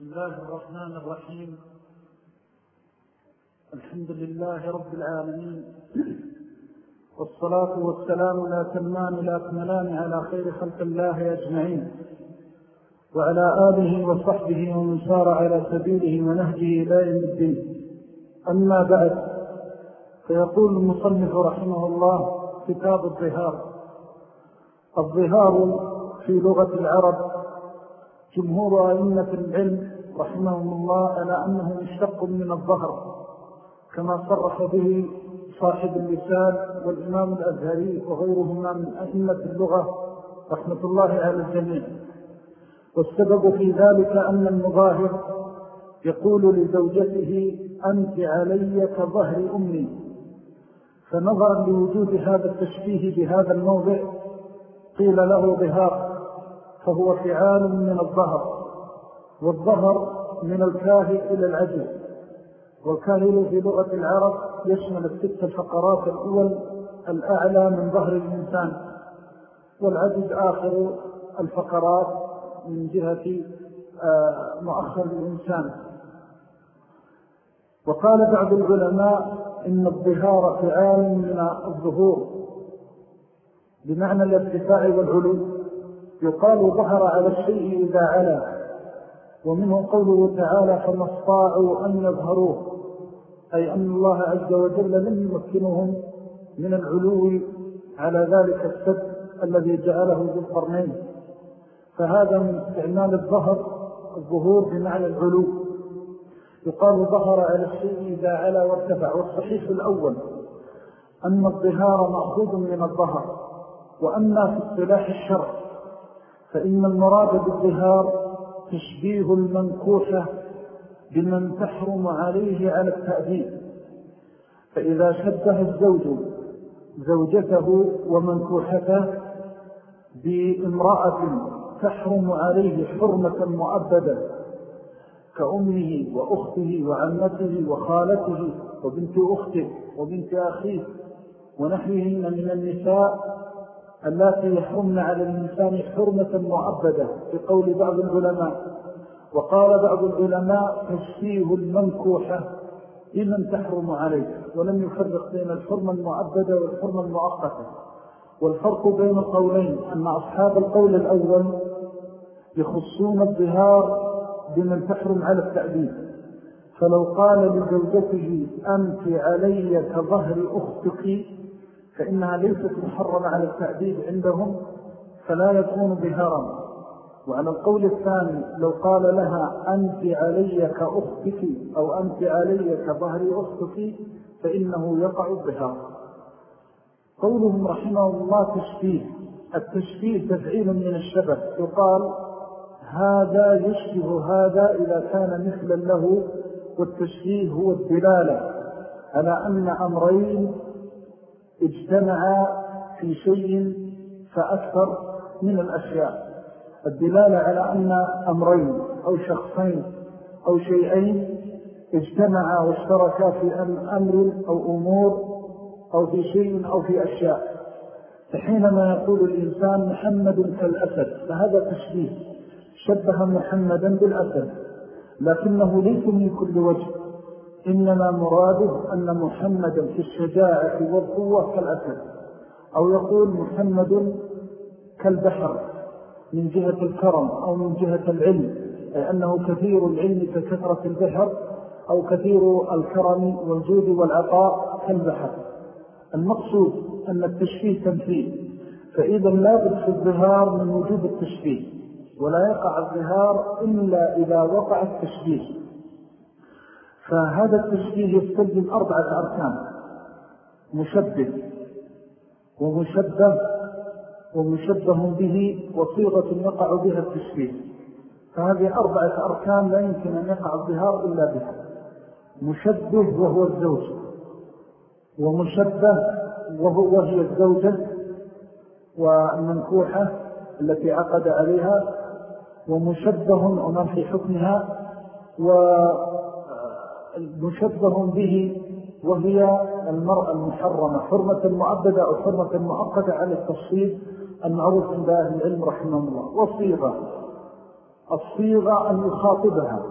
بسم الله الرحمن الرحيم. الحمد لله رب العالمين. والصلاة والسلام لا تمان لا تملان على خير خلق الله أجمعين. وعلى آله وصحبه ومن سار على سبيله ونهجه إلى يوم الدين. أما بعد فيقول المصنف رحمه الله كتاب الظهار. الظهار في لغة العرب جمهور أئمة العلم رحمهم الله على أنه مشتق من الظهر كما صرح به صاحب اللسان والإمام الأزهري وغيرهما من أئمة اللغة رحمة الله على الجميع. والسبب في ذلك أن المظاهر يقول لزوجته أنت علي كظهر أمي فنظرا لوجود هذا التشبيه بهذا الموضع قيل له ظهار فهو فعال من الظهر والظهر من الكاهل إلى العجل. والكاهل في لغة العرب يشمل الست الفقرات الأول الأعلى من ظهر الإنسان والعجز آخر الفقرات من جهة آه، مؤخر الإنسان. وقال بعض العلماء إن الظهار فعال من الظهور بمعنى الارتفاع والعلو. يقال ظهر على الشيء إذا علا ومنه قوله تعالى فما استطاعوا أن يظهروه. أي أن الله عز وجل لم يمكنهم من العلو على ذلك السد الذي جعله ذو القرنين. فهذا من استعمال الظهر الظهور بمعنى العلو. يقال ظهر على الشيء إذا علا وارتفع والصحيح الأول أن الظهار مأخوذ من الظهر وأما في اصطلاح الشرع. فإن المراد بالظهار تشبيه المنكوحة بمن تحرم عليه على التأديب. فإذا شبه الزوج زوجته ومنكوحته بامرأة تحرم عليه حرمة مؤبدة كأمه وأخته وعمته وخالته وبنت أخته وبنت أخيه ونحيهن من النساء التي يحرمن على الإنسان حرمة مؤبدة بقول بعض العلماء. وقال بعض العلماء تشفيه المنكوحة لمن تحرم عليه ولم يفرق بين الحرمة المؤبدة والحرمة المؤقتة. والفرق بين القولين أن أصحاب القول الأول يخصون الظهار بمن تحرم على التأديب. فلو قال لزوجته أنت علي كظهر أختك فإنها ليست محرمة على التأديب عندهم فلا يكون ظهارا وعلى القول الثاني لو قال لها أنت علي كأختك أو أنت علي كظهر أختك فإنه يقع الظهار قولهم رحمه الله تشفيه التشفيه تفعيل من الشبه. يقال هذا يشبه هذا إذا كان مثلا له والتشفيه هو الدلالة على أن أمرين اجتمعا في شيء فأكثر من الأشياء. الدلالة على أن أمرين أو شخصين أو شيئين اجتمعا واشتركا في أمر أو أمور أو في شيء أو في أشياء. فحينما يقول الإنسان محمد كالأسد فهذا تشبيه. شبه محمدا بالأسد لكنه ليس من كل وجه. إنما مراده أن محمدا في الشجاعة والقوة كالأسد أو يقول محمد كالبحر من جهة الكرم أو من جهة العلم أي أنه كثير العلم ككثرة البحر أو كثير الكرم والجود والعطاء كالبحر. المقصود أن التشفيه تنفيذ فإذا لا بد في الظهار من وجود التشفيه ولا يقع الظهار إلا إذا وقع التشبيه فهذا التشبيه يستلزم أربعة أركان. مشبه ومشبه ومشبه به وصيغة يقع بها التشبيه. فهذه أربعة أركان لا يمكن أن يقع الظهار إلا بها. مشبه وهو الزوج. ومشبه وهو وهي الزوجة والمنكوحة التي عقد عليها. ومشبه ومن في حكمها. ومشبه به وهي المرأة المحرمة. حرمة مؤبدة أو حرمة مؤقدة على التفصيل المعروف عند أهل العلم رحمه الله. وصيغة الصيغة أن يخاطبها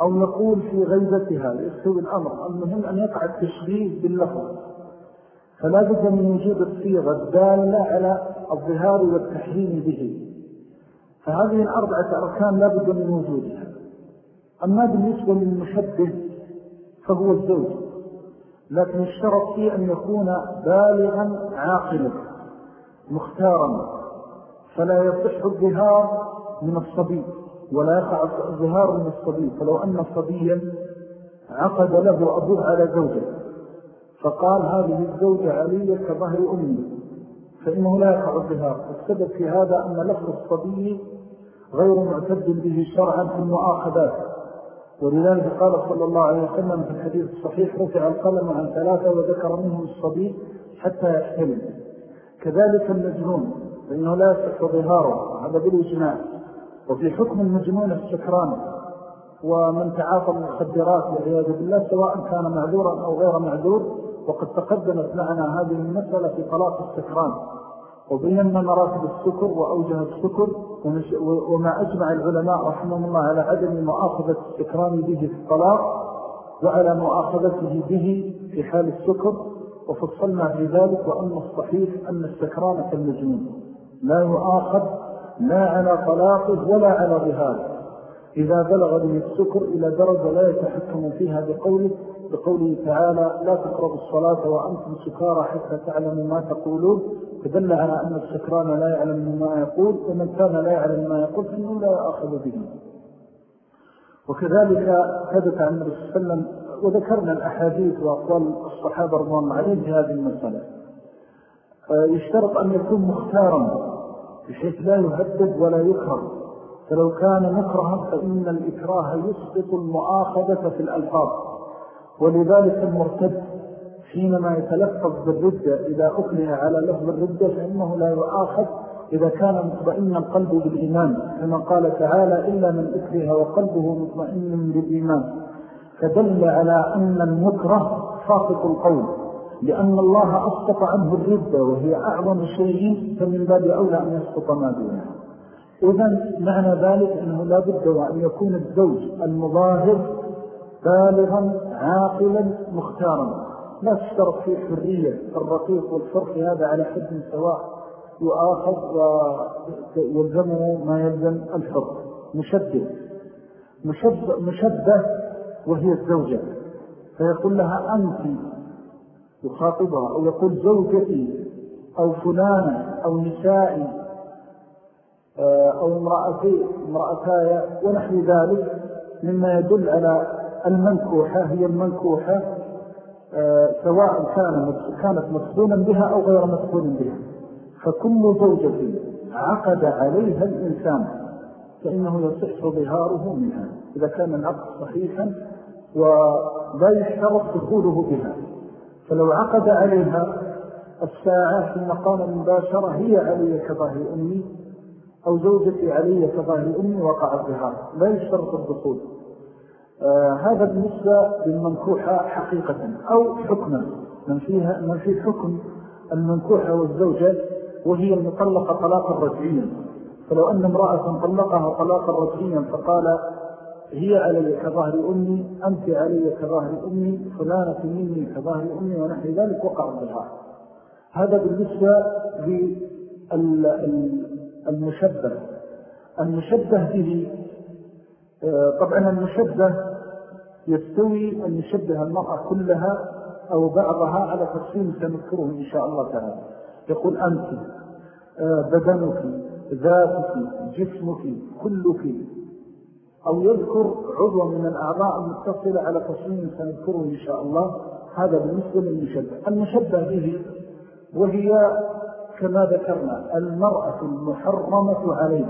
أو يقول في غيبتها يستوي الأمر. المهم أن يقع التشبيه باللفظ. فلا بد من وجود الصيغة الدالة على الظهار والتحريم به. فهذه الأربعة أركان لا بد من وجودها. أما بالنسبة للمشبه فهو الزوج لكن اشترط فيه أن يكون بالغا عاقلا مختارا فلا يصح الظهار من الصبي ولا يقع الظهار من الصبي فلو أن صبيا عقد له أبوه على زوجه فقال هذه الزوجة علية كظهر أمي فإنه لا يقع الظهار. السبب في هذا أن لفظ الصبي غير معتد به شرعا في المؤاخذات. ولذلك قال صلى الله عليه وسلم في الحديث الصحيح رفع القلم عن ثلاثة وذكر منهم الصبي حتى يحتلم كذلك المجنون فإنه لا يصح ظهاره هذا بالإجماع. وفي حكم المجنون السكران ومن تعاطى المخدرات والعياذ بالله سواء كان معذورا أو غير معذور وقد تقدمت معنا هذه المسألة في طلاق السكران وبينا مراتب السكر وأوجه السكر وما أجمع العلماء رحمه الله على عدم مؤاخذة السكران به في الطلاق وعلى مؤاخذته به في حال السكر وفصلنا في ذلك وأن الصحيح أن السكران كالمجنون لا يؤاخذ لا على طلاقه ولا على ظهاره. إذا بلغ به السكر إلى درجة لا يتحكم فيها بقوله بقوله تعالى لا تقربوا الصلاة وأنتم سكارى حتى تعلموا ما تقولون. فدل على أن السكران لا يعلم ما يقول ومن كان لا يعلم ما يقول فإنه لا يأخذ به. وكذلك ثبت عن النبي صلى الله عليه وسلم وذكرنا الأحاديث وأقوال الصحابة رضوان عليهم في هذه المسألة. يشترط أن يكون مختارا بحيث لا يهدد ولا يكرم فلو كان مكرها فإن الإكراه يسقط المؤاخذة في الألفاظ. ولذلك المرتد حينما يتلفظ بالردة إذا أكره على لفظ الردة فإنه لا يؤاخذ إذا كان مطمئن القلب بالإيمان كما قال تعالى إلا من أكره وقلبه مطمئن بالإيمان. فدل على أن المكره فاقق القول لأن الله أسقط عنه الردة وهي أعظم شيء فمن باب أولى أن يسقط ما دونه. إذن معنى ذلك أنه لا بد وأن يكون الزوج المظاهر بالغا عاقلا مختارا. لا تشترط فيه حرية الرقيق والفرق هذا على حد سواء يؤاخذ ويلزمه ما يلزم الحر. مشبه مشبه, مشبه وهي الزوجة. فيقول لها أنت يخاطبها أو يقول زوجتي أو فلانة أو نسائي آه، أو امرأتي امرأتاي ونحن ذلك مما يدل على المنكوحة هي المنكوحة آه، سواء كانت مدخولا بها أو غير مدخول بها. فكل زوجة عقد عليها الإنسان فإنه يصح ظهاره منها إذا كان العقد صحيحا ولا يشترط دخوله بها. فلو عقد عليها الساعة في مقام المباشرة هي علي كظاهر أمي أو زوجتي علي كظاهر أمي وقع الظهار لا يشترط الدخول. آه هذا بالنسبة للمنكوحة حقيقة أو حكما. من, فيها من في حكم المنكوحة والزوجة وهي المطلقة طلاقا رجعيا. فلو أن امرأة طلقها طلاقا رجعيا فقال هي علي كظاهر أمي أنت علي كظاهر أمي فلانة مني كظاهر أمي ونحن ذلك وقع الظهار. هذا بالنسبة للمشبه. المشبه به آه، طبعا المشبه يستوي أن يشبه المرأة كلها أو بعضها على تفصيل سنذكره إن شاء الله تعالى. يقول أنت آه، بدنك ذاتك جسمك كلك. أو يذكر عضو من الأعضاء المتصلة على تصميم سنذكره إن شاء الله. هذا بالنسبة للمشبه. المشبه به وهي كما ذكرنا المرأة المحرمة عليه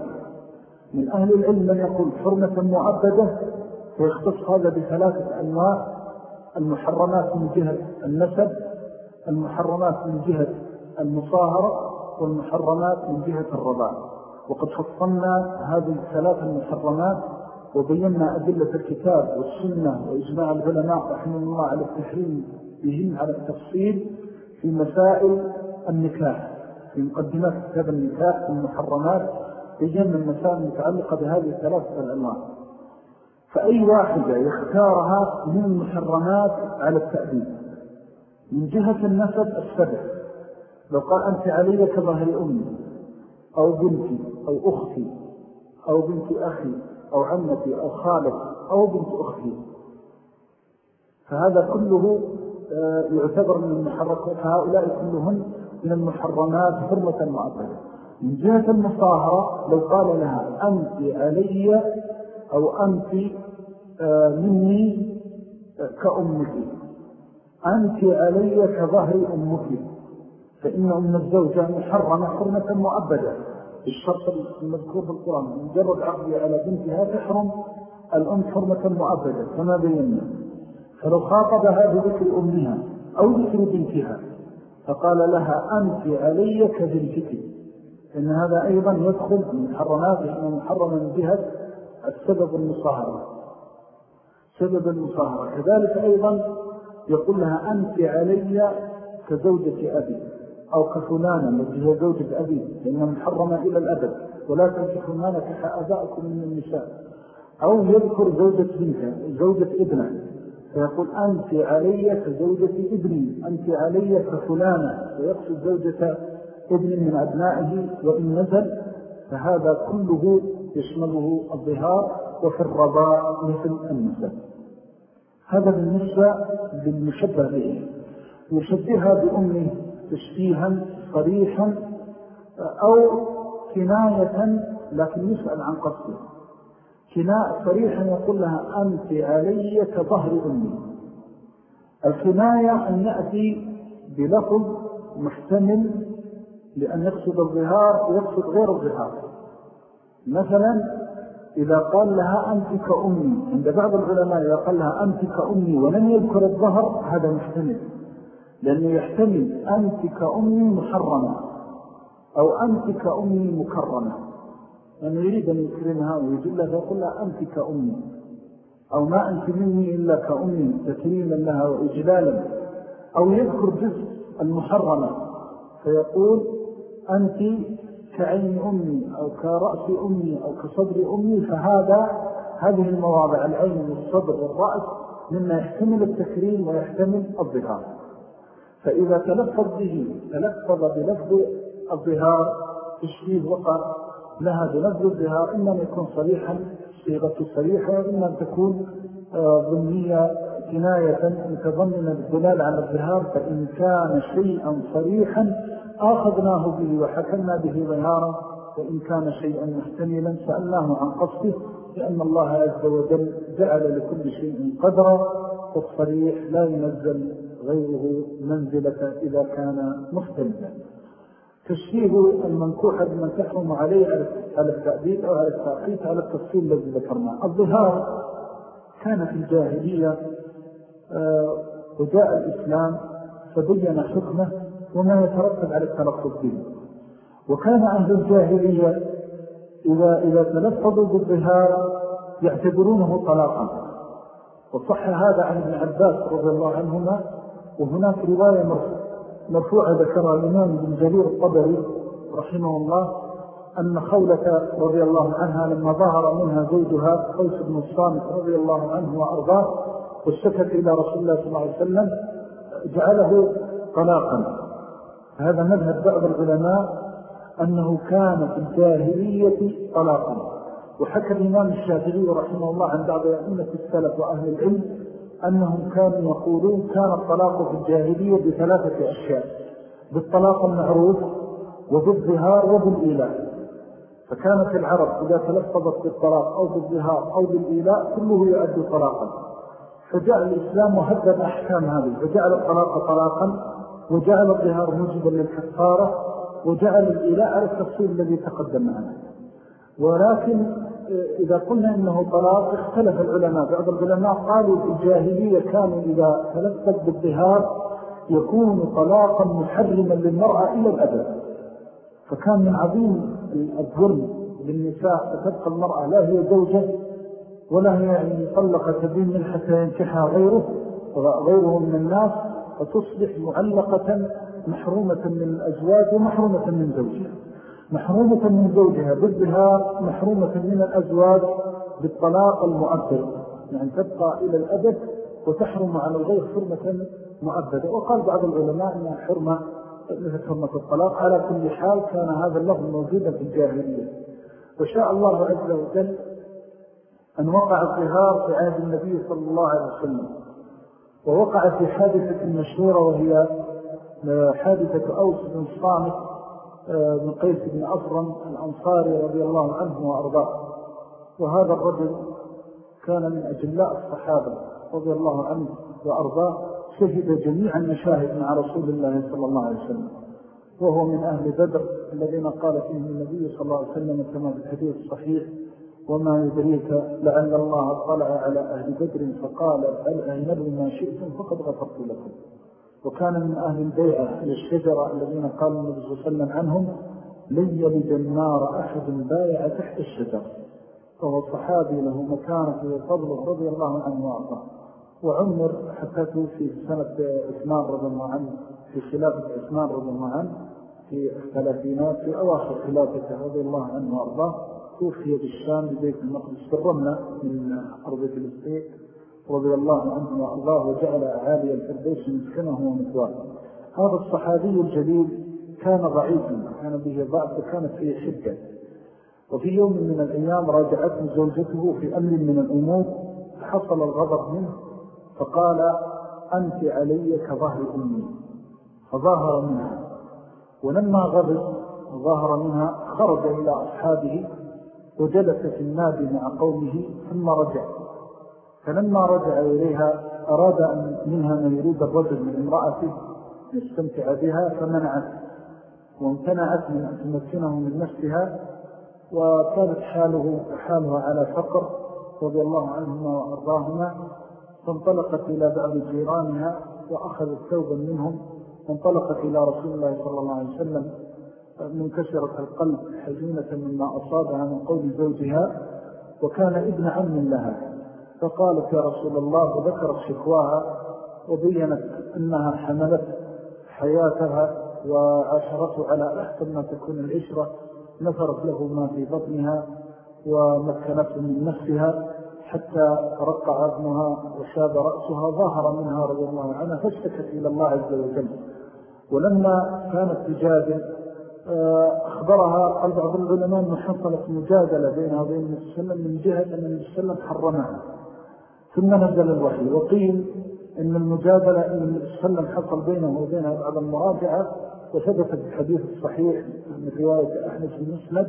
من أهل العلم من يقول حرمة مؤبدة ويختص هذا بثلاثة أنواع. المحرمات من جهة النسب المحرمات من جهة المصاهرة والمحرمات من جهة الرضاء وقد فصلنا هذه الثلاث المحرمات وبينا أدلة الكتاب والسنة وإجماع العلماء رحمه الله على التحريم بهم على التفصيل في مسائل النكاح في مقدمات كتاب النكاح في المحرمات. من المسائل المتعلقة بهذه الثلاثة الأنواع. فأي واحدة يختارها من المحرمات على التأديب. من جهة النسب السبع. لو قال أنت علي كظهر أمي أو بنتي أو أختي أو بنت أخي أو عمتي أو خالتي أو بنت أختي. فهذا كله آه، يعتبر من المحرمات فهؤلاء كلهم من المحرمات حرمة مؤبدة من جهة المصاهرة لو قال لها أنت علي أو أنت آه، مني كأمك. أنت علي كظهر أمك. فإن أم الزوجة محرمة حرمة مؤبدة. الشرط المذكور في القرآن مجرد عقلي على بنتها تحرم الأم حرمة مؤبدة. كما بينا فلو خاطبها بذكر أمها أو ذكر بنتها. فقال لها أنت علي كبنتك. إن هذا أيضا يدخل من محرمات إنه محرم من جهة السبب المصاهرة. سبب المصاهرة. كذلك أيضا يقول لها أنت علي كزوجة أبي أو كفلانة التي هي زوجة أبي لأنها محرمة إلى الأبد. ولا تنكحوا ما نكح أباءكم من النساء. أو يذكر زوجة بنته زوجة ابنه. فيقول أنت علي كزوجة ابني أنت علي كفلانة ويقصد زوجة ابن من أبنائه وإن نزل فهذا كله يشمله الظهار وفي الرضاء مثل النسل هذا بالنسبة للمشبه به. يشبهها بأمه تشبيها صريحا أو كناية لكن يسأل عن قصده. كناية صريحا يقول لها أنت علي كظهر أمي. الكناية أن يأتي بلفظ محتمل لأن يقصد الظهار ويقصد غير الظهار. مثلا إذا قال لها أنت كأمي عند بعض العلماء إذا قال لها أنت كأمي ولم يذكر الظهر هذا محتمل لأنه يحتمل أنت كأمي محرمة أو أنت كأمي مكرمة. لأنه يريد أن يكرمها ويجلها فيقول لها أنت كأمي أو ما أنت مني إلا كأمي تكريما لها وإجلالا. أو يذكر جزء المحرمة فيقول أنت كعين أمي أو كرأس أمي أو كصدر أمي فهذا هذه المواضع العين والصدر والرأس مما يحتمل التكريم ويحتمل الظهار. فإذا تلفظ به تلفظ بلفظ الظهار تشبيه وقع لها بلفظ الظهار إما أن يكون صريحا صيغة صريحة وإما أن تكون آه، ضمنية كناية متضمنة بالدلال على الظهار فإن كان شيئا صريحا آخذناه به وحكمنا به ظهارا وإن كان شيئا محتملا سألناه عن قصده لأن الله عز وجل جعل لكل شيء قدرا والصريح لا ينزل غيره منزلة إذا كان مختلفا تشبيه المنكوحة بمن تحرم عليه على التأديد أو على التأقيت على التفصيل الذي ذكرناه. الظهار كان في الجاهلية آه، وجاء الإسلام فبين حكمه وما يترتب على التلفظ به. وكان أهل الجاهلية إذا, إذا تلفظوا بالظهار يعتبرونه طلاقا. وصح هذا عن ابن عباس رضي الله عنهما وهناك رواية مرفوعة ذكرها الإمام بن جرير الطبري رحمه الله أن خولة رضي الله عنها لما ظهر منها زوجها قيس بن الصامت رضي الله عنه وأرضاه والشكت إلى رسول الله صلى الله عليه وسلم جعله طلاقا. هذا مذهب بعض العلماء أنه كان في الجاهلية طلاقا. وحكى الإمام الشافعي رحمه الله عن بعض أئمة السلف وأهل العلم أنهم كانوا يقولون كان الطلاق في الجاهلية بثلاثة أشياء بالطلاق المعروف وبالظهار وبالإيلاء. فكانت العرب إذا تلفظت بالطلاق أو بالظهار أو بالإيلاء كله يؤدي طلاقا. فجاء الإسلام وهدد أحكام هذه فجعل الطلاق طلاقا وجعل الظهار موجبا للكفارة وجعل الإيلاء على التفصيل الذي تقدم معنا. ولكن إذا قلنا إنه طلاق اختلف العلماء. بعض العلماء قالوا في الجاهلية كانوا إذا تلفت بالظهار يكون طلاقا محرما للمرأة إلى الأبد. فكان من عظيم الظلم للنساء فتبقى المرأة لا هي زوجة ولا هي يعني طلقة تبين من حتى ينكحها غيره غيره من الناس. فتصبح معلقة محرومة من الأزواج ومحرومة من زوجها. محرومة من زوجها بالظهار محرومة من الأزواج بالطلاق المؤثر يعني تبقى إلى الأبد وتحرم على الغير حرمة مؤبدة. وقال بعض العلماء أنها حرمة مثل حرمة الطلاق. على كل حال كان هذا اللفظ موجودا في الجاهلية. وشاء الله عز وجل أن وقع الظهار في عهد النبي صلى الله عليه وسلم. ووقع في حادثة مشهورة وهي حادثة أوس بن صامت من قيس بن أفرم الأنصاري رضي الله عنه وأرضاه. وهذا الرجل كان من أجلاء الصحابة رضي الله عنه وأرضاه شهد جميع المشاهد مع رسول الله صلى الله عليه وسلم. وهو من أهل بدر الذين قال فيهم النبي صلى الله عليه وسلم كما في الحديث الصحيح وما يدريك لعل الله اطلع على أهل بدر فقال أعنروا ما شئتم فقد غفرت لكم. وكان من أهل البيعة للشجرة الذين قال النبي صلى الله عليه وسلم عنهم لن يلد النار أحد بايع تحت الشجر. فهو صحابي له مكانة وفضله رضي الله عنه وأرضاه. وعمر حتى توفي في سنة عثمان رضي الله عنه في خلافة عثمان رضي الله عنه في الثلاثينات في أواخر خلافته رضي الله عنه وأرضاه. توفي بالشام ببيت المقدس بالرملة من أرض فلسطين رضي الله عنه وأرضاه وجعل أعالي الفردوس مسكنه ومثواه. هذا الصحابي الجليل كان ضعيفا كان به ضعف وكانت فيه شدة. وفي يوم من الأيام راجعته زوجته في أمر من الأمور حصل الغضب منه فقال أنت علي كظهر أمي. فظاهر منها. ولما غضب ظاهر منها خرج إلى أصحابه وجلس في النادي مع قومه ثم رجع. فلما رجع إليها أراد أن منها من يريد الرجل من امرأته يستمتع بها فمنعت وامتنعت من أن تمكنه من نفسها وكانت حاله حالها على فقر رضي الله عنهما وأرضاهما فانطلقت إلى بعض جيرانها وأخذت ثوبا منهم وانطلقت إلى رسول الله صلى الله عليه وسلم منكسرة القلب حزينة مما أصابها من قول زوجها وكان ابن عم لها. فقالت يا رسول الله وذكرت شكواها وبينت أنها حملت حياتها وعشرته على أحسن ما تكون العشرة نفرت له ما في بطنها ومكنته من نفسها حتى رقع ابنها وشاب رأسها ظاهر منها رضي الله عنها فاشتكت إلى الله عز وجل. ولما كانت آه، أخبرها قال بعض العلماء أنه حصلت مجادلة بينها وبين النبي صلى الله عليه وسلم من جهة أن النبي صلى الله عليه وسلم حرمها. ثم نزل الوحي وقيل أن المجادلة أن النبي صلى الله عليه وسلم حصل بينه وبينها بعض المراجعة وثبت الحديث الصحيح من رواية أحمد المسند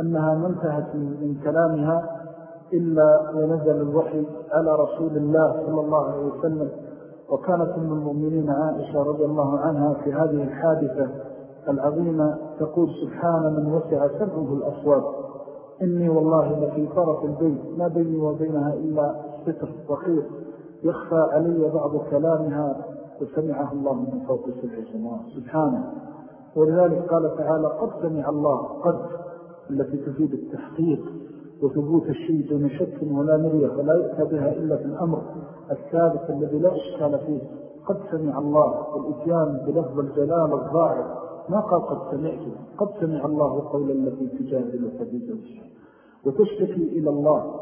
أنها منتهت من كلامها إلا ونزل الوحي على رسول الله صلى الله عليه وسلم. وكانت من المؤمنين عائشة رضي الله عنها في هذه الحادثة العظيمة تقول سبحان من وسع سمعه الأصوات. إني والله لفي طرف البيت ما بيني وبينها إلا ستر وخير يخفى علي بعض كلامها وسمعه الله من فوق سبع سماوات. سبحانه. ولذلك قال تعالى قد سمع الله قد التي تفيد التحقيق وثبوت الشيء دون شك ولا مرية ولا يؤتى بها إلا في الأمر الثابت الذي لا إشكال فيه. قد سمع الله والإتيان بلفظ الجلال الظاهر. ما قال قد سمعت قد سمع الله قولا التي تجادل في زوجها وتشتكي إلى الله.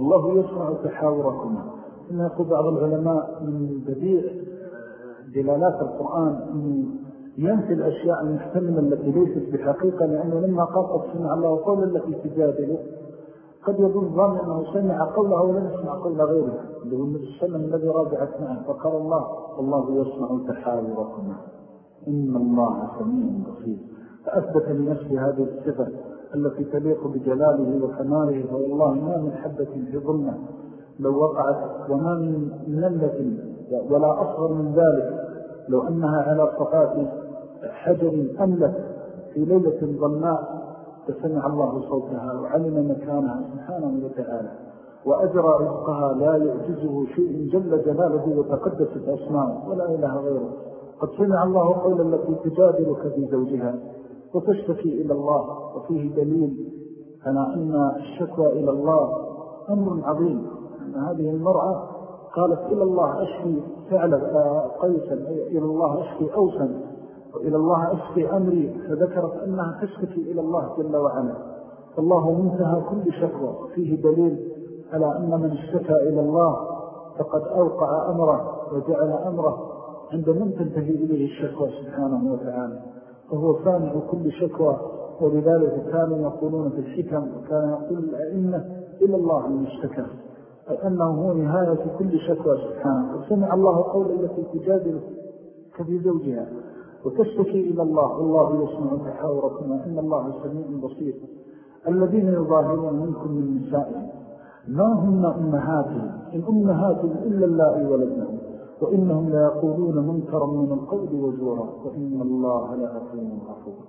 الله يسمع تحاوركما. إن يقول بعض العلماء من بديع دلالات القرآن ينفي الأشياء المحتملة التي ليست بحقيقة لأنه لما قال قد سمع الله قولا التي تجادل قد يظن ظن أنه سمع قولها ولم يسمع قول الله عليه وسلم الذي راجعت معه فقال الله والله يسمع تحاوركما. إن الله سميع بصير. فأثبت لنفسه هذه الصفة التي تليق بجلاله وكماله فوالله ما من حبة في ظلمة لو وقعت وما من نملة ولا أصغر من ذلك لو أنها على صفات حجر أملت في ليلة ظلماء فسمع الله صوتها وعلم مكانها سبحانه وتعالى وأجرى رزقها لا يعجزه شيء جل جلاله وتقدست أسماءه ولا إله غيره. قد سمع الله قولا التي تجادلك في زوجها وتشتكي إلى الله وفيه دليل على أن الشكوى إلى الله أمر عظيم. أن هذه المرأة قالت إلى الله أشكي فعل قيسا إلى الله أشكي أوسا وإلى الله أشكي أمري فذكرت أنها تشتكي إلى الله جل وعلا. فالله منتهى كل شكوى فيه دليل على أن من اشتكى إلى الله فقد أوقع أمره وجعل أمره عند من تنتهي إليه الشكوى سبحانه وتعالى؟ فهو سامع كل شكوى ولذلك كانوا يقولون في الحكم وكان يقول الأئمة إلى الله من اشتكى أنه هو نهاية كل شكوى سبحانه. وسمع الله قول التي تجادل كفي زوجها وتشتكي إلى الله والله يسمع تحاوركم إن الله سميع بصير. الذين يظاهرون منكم من نسائهم ما هم أمهاتهم؟ إن أمهاتهم إلا الله ولدنهم. وإنهم لا يقولون منكرا من القول وزورا وإن الله لا أفهم غفور.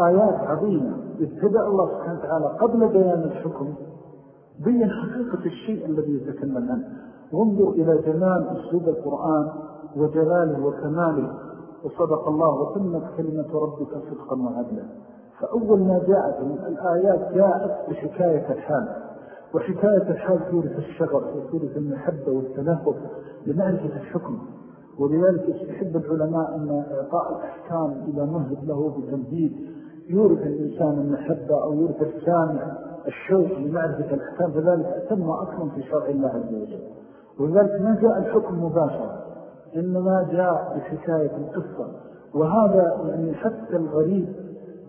آيات عظيمة. ابتدأ الله سبحانه وتعالى قبل بيان الحكم بين حقيقة الشيء الذي يتكلم عنه. وانظر إلى جمال أسلوب القرآن وجلاله وكماله. وصدق الله وتمت كلمة ربك صدقا وعدلا. فأول ما جاءت الآيات جاءت بحكاية الحال. وحكاية الحال سورة الشغر وسورة المحبة والتنافق لمعرفة الحكم. ولذلك يستحب العلماء أن إعطاء الأحكام إذا مهد له بتمهيد. يورث الإنسان المحبة أو يورث السامع الشوق لمعرفة الأحكام. فذلك أتم وأكرم في شرع الله عز وجل. ولذلك ما جاء الحكم مباشرة إنما جاء بحكاية القصة. وهذا يعني حتى الغريب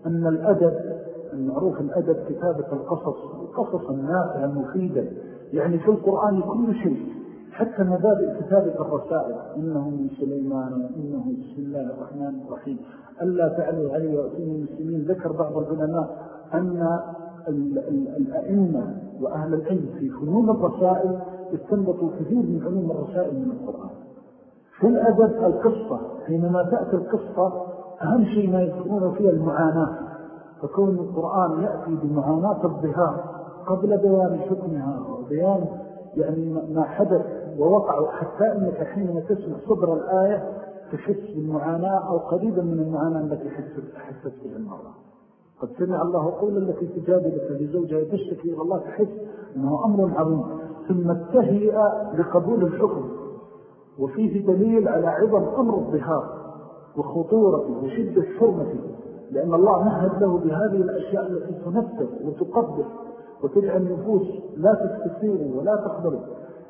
أن الأدب المعروف الأدب كتابة القصص القصص النافعة المفيدة يعني في القرآن كل شيء حتى مبادئ كتابة الرسائل. إنه من سليمان وإنه بسم الله الرحمن الرحيم. ألا تعلوا علي وأتوني المسلمين. ذكر بعض العلماء أن الأئمة وأهل العلم في فنون الرسائل استنبطوا كثير من علوم الرسائل من القرآن. في الأدب القصة حينما تأتي القصة أهم شيء ما يذكرون فيها المعاناة. فكون القرآن يأتي بمعاناة الظهار قبل بيان حكمها وبيان يعني ما حدث ووقع حتى أنك حينما تسمع صدر الآية تحس بالمعاناة أو قريبا من المعاناة التي حست بها المرأة قد سمع الله قول التي تجادلك لزوجها تشتكي إلى الله تحس أنه أمر عظيم. ثم التهيئ لقبول الحكم. وفيه دليل على عظم أمر الظهار وخطورته وشدة حرمته. لأن الله نهد له بهذه الأشياء التي تنفذ وتقبل وتجعل النفوس لا تستثير ولا تقبل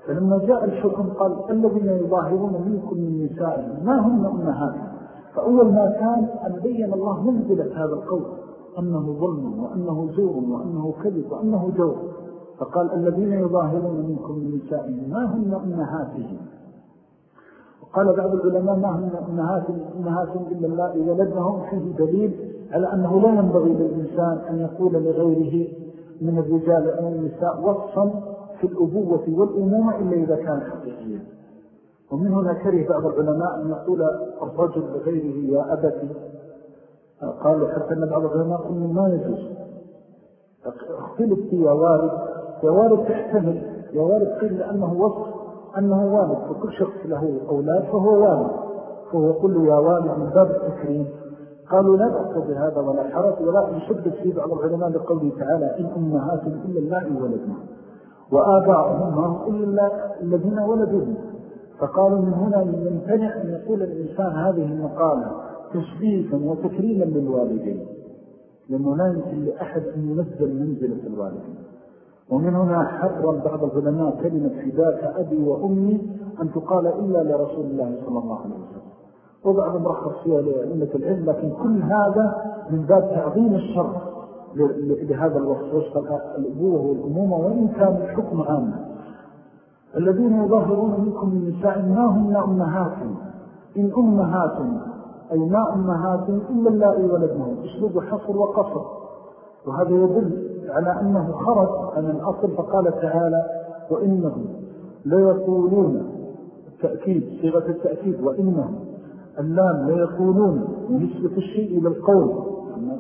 فلما جاء الحكم قال الذين يظاهرون منكم من نسائهم ما هم أمهات فأول ما كان أن بين الله منزلة هذا القول أنه ظلم وأنه زور وأنه كذب وأنه جور. فقال الذين يظاهرون منكم من نسائهم ما هم أمهاتهم قال بعض العلماء ما هم أمهاتهم إلا الله ولدهم فيه دليل على أنه لا ينبغي للإنسان أن يقول لغيره من الرجال أو النساء وصفا في الأبوة والأمومة إلا إذا كان حقيقيا. ومن هنا كره بعض العلماء أن يقول الرجل لغيره يا أبتي. قالوا حتى أن بعض العلماء قلوا ما يجوز. اختلف يا والد يا والد تحتمل. يا والد قيل لأنه وصف أنه والد فكل شخص له أولاد فهو والد فهو يقول يا والد من باب التكريم. قالوا لا بأس بهذا ولا حرج ولا يشدد في بعض العلماء لقوله تعالى إن أمهاتهم إلا الله ولدنا. وآباؤهم هم إلا الذين ولدهم فقالوا من هنا يمتنع أن يقول الإنسان هذه المقالة تشبيكا وتكريما للوالدين. لأنه لا يمكن لأحد أن ينزل منزلة الوالدين. ومن هنا حرم بعض العلماء كلمة فداك أبي وأمي أن تقال إلا لرسول الله صلى الله عليه وسلم. وبعض مرخص فيها لأمة العلم لكن كل هذا من باب تعظيم الشر لهذا الوصف وصف الأبوة والأمومة وإن كان الحكم عاما الذين يظاهرون منكم من نساء ما هم أمهات؟ إن أمهات أي ما أمهات إلا الله ولدهم أسلوب حصر وقصر. وهذا يدل على أنه خرج عن الأصل فقال تعالى وإنهم ليقولون التأكيد صيغة التأكيد وإنهم اللام ليقولون نسبة الشيء إلى القول.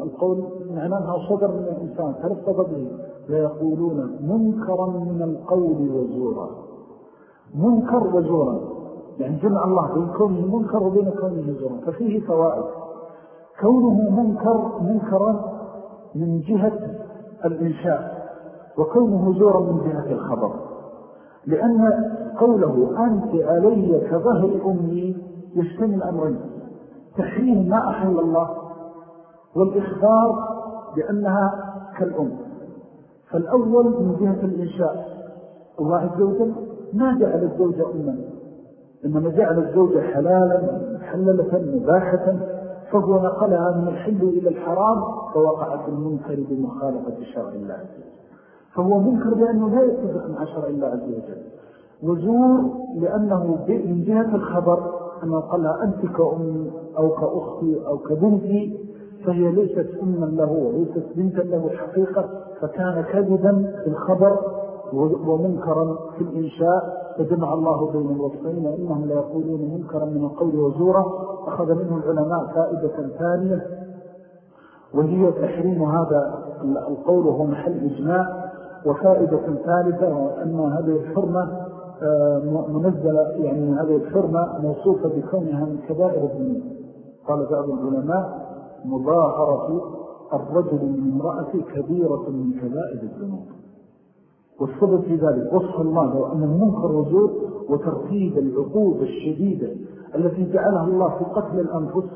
القول معناها صدر من الإنسان تلفظ به؟ ليقولون منكرا من القول وزورا. منكر وزورا. يعني جمع الله بين كونه منكر وبين كونه زورا. ففيه فوائد. كونه منكر منكرا من جهة الإنشاء وكونه زورا من جهة الخبر. لأن قوله أنت علي كظهر أمي يشتمل أمرين تحريم ما أحل الله والإخبار بأنها كالأم. فالأول من جهة الإنشاء الله عز وجل ما جعل الزوجة أما إنما جعل الزوجة حلالا محللة مباحة. فهو نقلها من الحل إلى الحرام فوقع في المنكر بمخالفة شرع الله عز وجل. فهو منكر لأنه لا يتفق مع شرع الله عز وجل. وزور لأنه من جهة الخبر أنه قال أنت كأمي أو كأختي أو كبنتي فهي ليست أما له وليست بنتا له حقيقة فكان كذبا في الخبر ومنكرا في الإنشاء. فجمع الله بين الوصفين إنهم لا يقولون منكرا من القول وزورا. أخذ منه العلماء فائدة ثانية وهي تحريم هذا القول وهو محل إجماع. وفائدة ثالثة وأن هذه الحرمة آه، منزلة يعني هذه الحرمة موصوفة بكونها من كبائر الدنيا قال بعض العلماء مظاهرة الرجل من امرأة كبيرة من كبائر الذنوب. والسبب في ذلك وصف الله لو أن المنكر وزور وترتيب العقوبة الشديدة التي جعلها الله في قتل الأنفس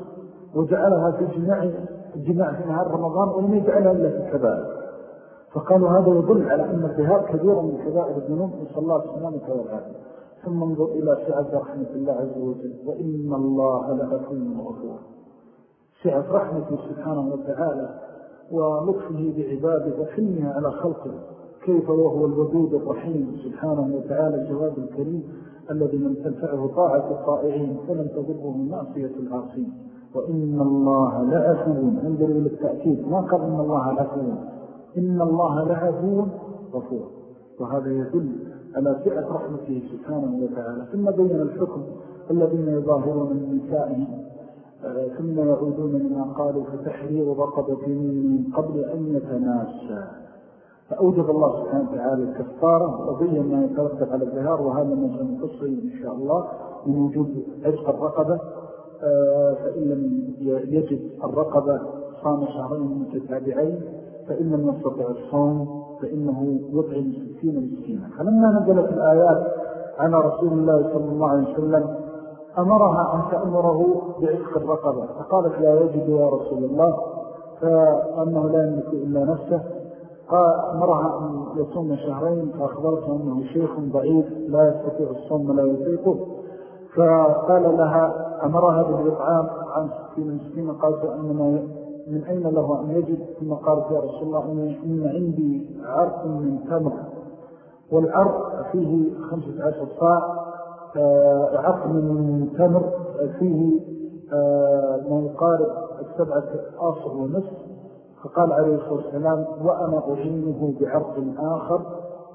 وجعلها في جماع الجماع في نهار رمضان ولم يجعلها إلا في الكبائر. فقالوا هذا يدل على أن الظهار كبيرا من كبائر الذنوب نسأل الله سبحانه وتعالى. ثم انظر إلى سعة رحمة الله عز وجل. وإن الله لأكون غفور. سعة رحمته سبحانه وتعالى ولطفه بعباده وحلمه على خلقه. كيف وهو الودود الرحيم سبحانه وتعالى الجواب الكريم الذي لم تنفعه طاعة الطائعين فلم تضره معصية العاصين. وإن الله لعفو. انظر إلى التأكيد. ما قال إن الله لعفو؟ إن الله لعفو غفور. وهذا يدل على سعة رحمته سبحانه وتعالى. ثم بين الحكم الذين يظاهرون من نسائهم آه، ثم يعودون لما قالوا فتحرير رقبة من قبل أن يتناسى. فأوجب الله سبحانه وتعالى الكفارة وبين ما يترتب على الظهار وهذا ما سنقصه إن شاء الله من وجود عجق الرقبة. آه، فإن لم يجد الرقبة صام شهرين متتابعين فإن لم يستطع الصوم فإنه يطعم ستين مسكينا. فلما نزلت الآيات على رسول الله صلى الله عليه وسلم أمرها أن تأمره بعشق الرقبة. فقالت لا يجد يا رسول الله. فأنه لا يملك إلا نفسه. قال أمرها أن يصوم شهرين فأخبرته أنه شيخ ضعيف لا يستطيع الصوم ولا يطيقه. فقال لها أمرها بالإطعام عن ستين مسكين قالت أنما من أين له أن يجد؟ ثم قالت يا رسول الله إن عندي عرق من تمر والعرق فيه خمسة عشر صاع آه، عرق من تمر فيه آه، ما يقارب السبعة آصر ونصف. فقال عليه الصلاة والسلام وأنا أعينه بعرض آخر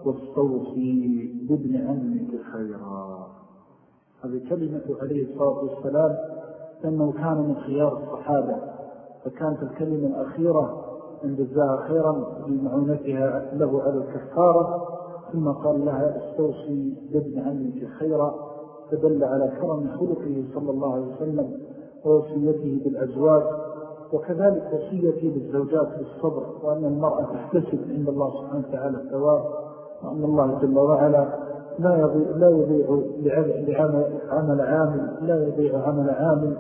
واستوصي بابن عمك خيرا. هذه كلمة عليه الصلاة والسلام أنه كان من خيار الصحابة فكانت الكلمة الأخيرة إن جزاها خيرا بمعونتها له على الكفارة ثم قال لها استوصي بابن عمك خيرا فدل على كرم خلقه صلى الله عليه وسلم ووصيته بالأزواج وكذلك وصيتي للزوجات بالصبر وأن المرأة تحتسب عند الله سبحانه وتعالى الثواب وأن الله جل وعلا لا يضيع, لا يضيع لعمل عامل لا يضيع عمل عامل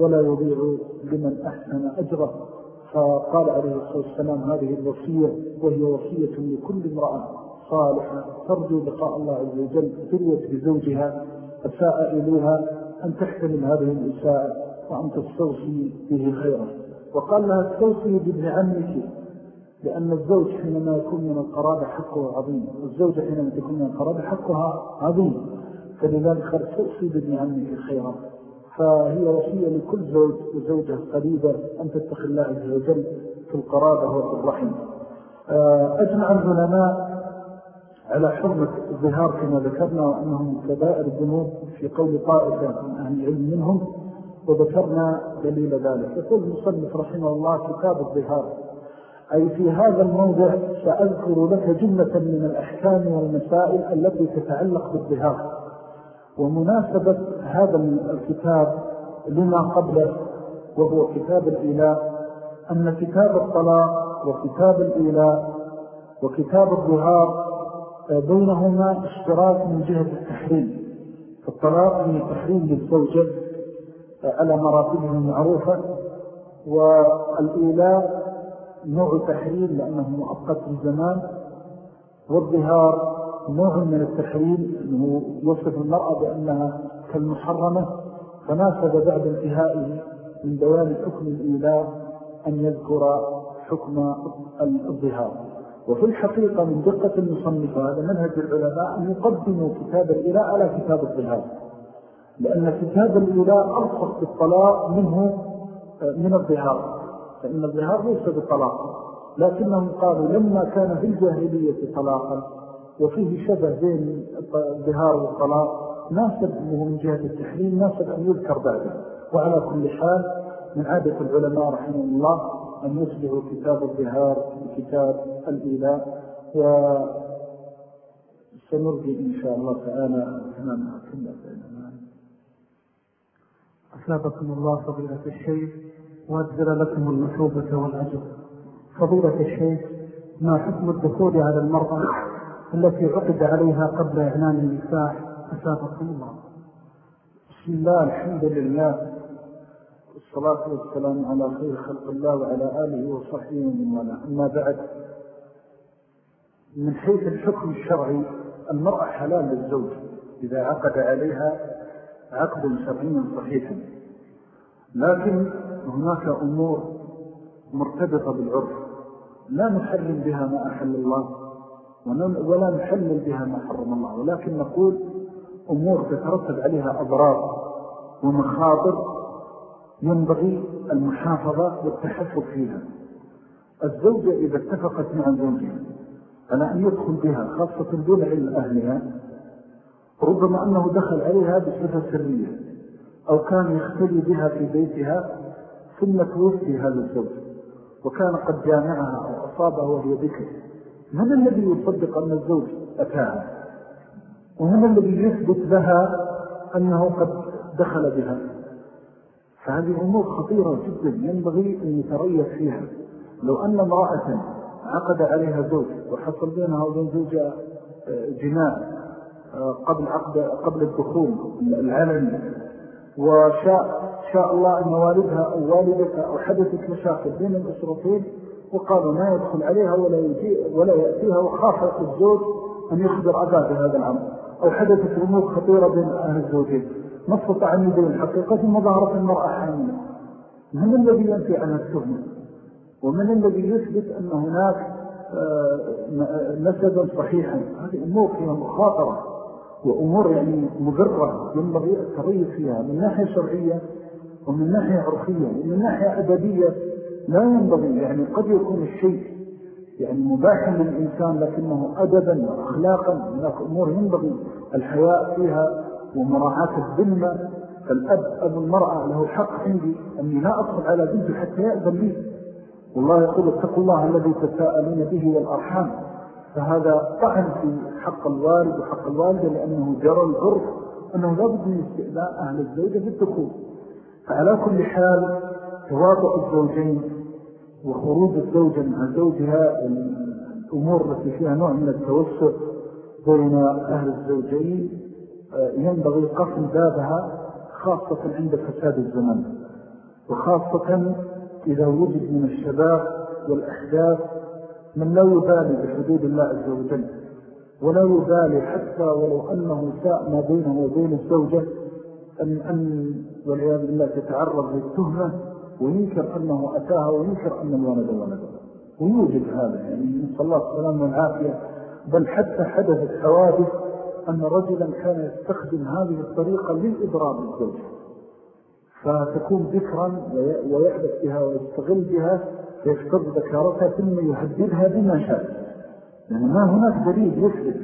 ولا يضيع لمن أحسن أجره. فقال عليه الصلاة والسلام هذه الوصية وهي وصية لكل امرأة صالحة ترجو لقاء الله عز وجل تروت بزوجها أساء إليها أن تحتمل هذه الإساءة وأن تستوصي به خيرا. وقال لها استوصي بابن عمك لأن الزوج حينما يكون من القرابة حقه عظيم. والزوجة حينما تكون من القرابة حقها عظيم. فلذلك استوصي بابن عمك خيرا. فهي وصية لكل زوج وزوجة قريبة أن تتخي الله عز وجل في القرابة وفي الرحم. آه، أجمع العلماء على حرمة الظهار كما ذكرنا وأنهم كبائر الذنوب في قول طائفة أهل العلم منهم. وذكرنا دليل ذلك. يقول المصنف رحمه الله كتاب الظهار. أي في هذا الموضع سأذكر لك جملة من الأحكام والمسائل التي تتعلق بالظهار. ومناسبة هذا الكتاب لما قبله وهو كتاب الإله أن كتاب الطلاق وكتاب الإله وكتاب الظهار بينهما اشتراك من جهة التحريم. فالطلاق من التحريم للزوجة على مراتبه المعروفة والإيلاء نوع تحريم لأنه مؤقت لزمان والظهار نوع من التحريم أنه يوصف المرأة بأنها كالمحرمة فناسب بعد انتهائه من بيان حكم الإيلاء أن يذكر حكم الظهار. وفي الحقيقة من دقة المصنف هذا منهج العلماء أن يقدموا كتاب الإله على كتاب الظهار. لأن كتاب الإله أرفق بالطلاق منه من الظهار فإن الظهار ليس بطلاق. لكنهم قالوا لما كان في الجاهلية طلاقا وفيه شبه بين الظهار والطلاق ناسب من جهة التحريم ناسب أن يذكر بعده وعلى كل حال من عادة العلماء رحمه الله أن يصبحوا كتاب الظهار بكتاب الإيلاء. وسنرجي إن شاء الله تعالى. تمام. كنا أثابكم الله فضيلة الشيخ وأجزل لكم المثوبة والعجب فضيلة الشيخ ما حكم الدخول على المرأة التي عقد عليها قبل إعلان النكاح أثابكم الله. بسم الله الحمد لله والصلاة والسلام على خير خلق الله وعلى آله وصحبه ومن والاه. أما بعد من حيث الحكم الشرعي المرأة حلال للزوج إذا عقد عليها عقد شرعي صحيحا لكن هناك أمور مرتبطة بالعرف. لا نحرم بها ما أحل الله ولا نحلل بها ما حرم الله. ولكن نقول أمور تترتب عليها أضرار ومخاطر ينبغي المحافظة والتحفظ فيها. الزوجة إذا اتفقت مع زوجها على أن يدخل بها خاصة دون علم أهلها ربما أنه دخل عليها بصفة سرية أو كان يختلي بها في بيتها ثم توفي هذا الزوج وكان قد جامعها أو أصابها وهي بكر. من الذي يصدق أن الزوج أتاها؟ ومن الذي يثبت لها أنه قد دخل بها؟ فهذه أمور خطيرة جدا ينبغي أن يتريث فيها. لو أن امرأة عقد عليها زوج وحصل بينها وبين زوجها آه، جناء قبل عقد قبل الدخول العلني. وشاء شاء الله أن والدها أو والدتها أو حدثت مشاكل بين الأسرتين وقالوا ما يدخل عليها ولا, يجي ولا يأتيها وخاف الزوج أن يخبر أباه بهذا الأمر أو حدثت أمور خطيرة بين أهل الزوجين. ما استطاع أن يبين الحقيقة ثم ظهرت المرأة حاملة من الذي ينفي عنها التهمة ومن الذي يثبت أن هناك آه، نسبا صحيحا؟ هذه أمور فيها مخاطرة. وأمور يعني مضرة ينبغي التغير فيها من ناحية شرعية ومن ناحية عرفية ومن ناحية أدبية لا ينبغي يعني قد يكون الشيء يعني مباحا للإنسان لكنه أدبا وأخلاقا هناك أمور ينبغي الحياء فيها ومراعاة الذمة. فالأب أبو المرأة له حق عندي أني لا أدخل على بنته حتى يأذن لي. والله يقول اتقوا الله الذي تساءلون به والأرحام. فهذا طعن في حق الوالد وحق الوالدة لأنه جرى العرف أنه لا بد من استئلاء أهل الزوجة في الدخول فعلى كل حال تواطؤ الزوجين وخروج الزوجة مع زوجها الأمور التي فيها نوع من التوسع بين أهل الزوجين ينبغي قفل بابها خاصة عند فساد الزمن وخاصة إذا وجد من الشباب والأحداث من لا يبالي بحدود الله عز وجل ولا يبالي حتى ولو أنه ساء ما بينه وبين الزوجة أن, أن والعياذ بالله تتعرض للتهمة وينكر أنه أتاها وينكر أن الولد ولده. ويوجد هذا يعني نسأل الله السلام والعافية. بل حتى حدثت حوادث أن رجلا كان يستخدم هذه الطريقة للإضرار بالزوج فتكون ذكرا ويعبث بها ويستغل بها ويفتض ذكارتها ثم يهددها بما شاء. يعني ما هناك دليل يثبت.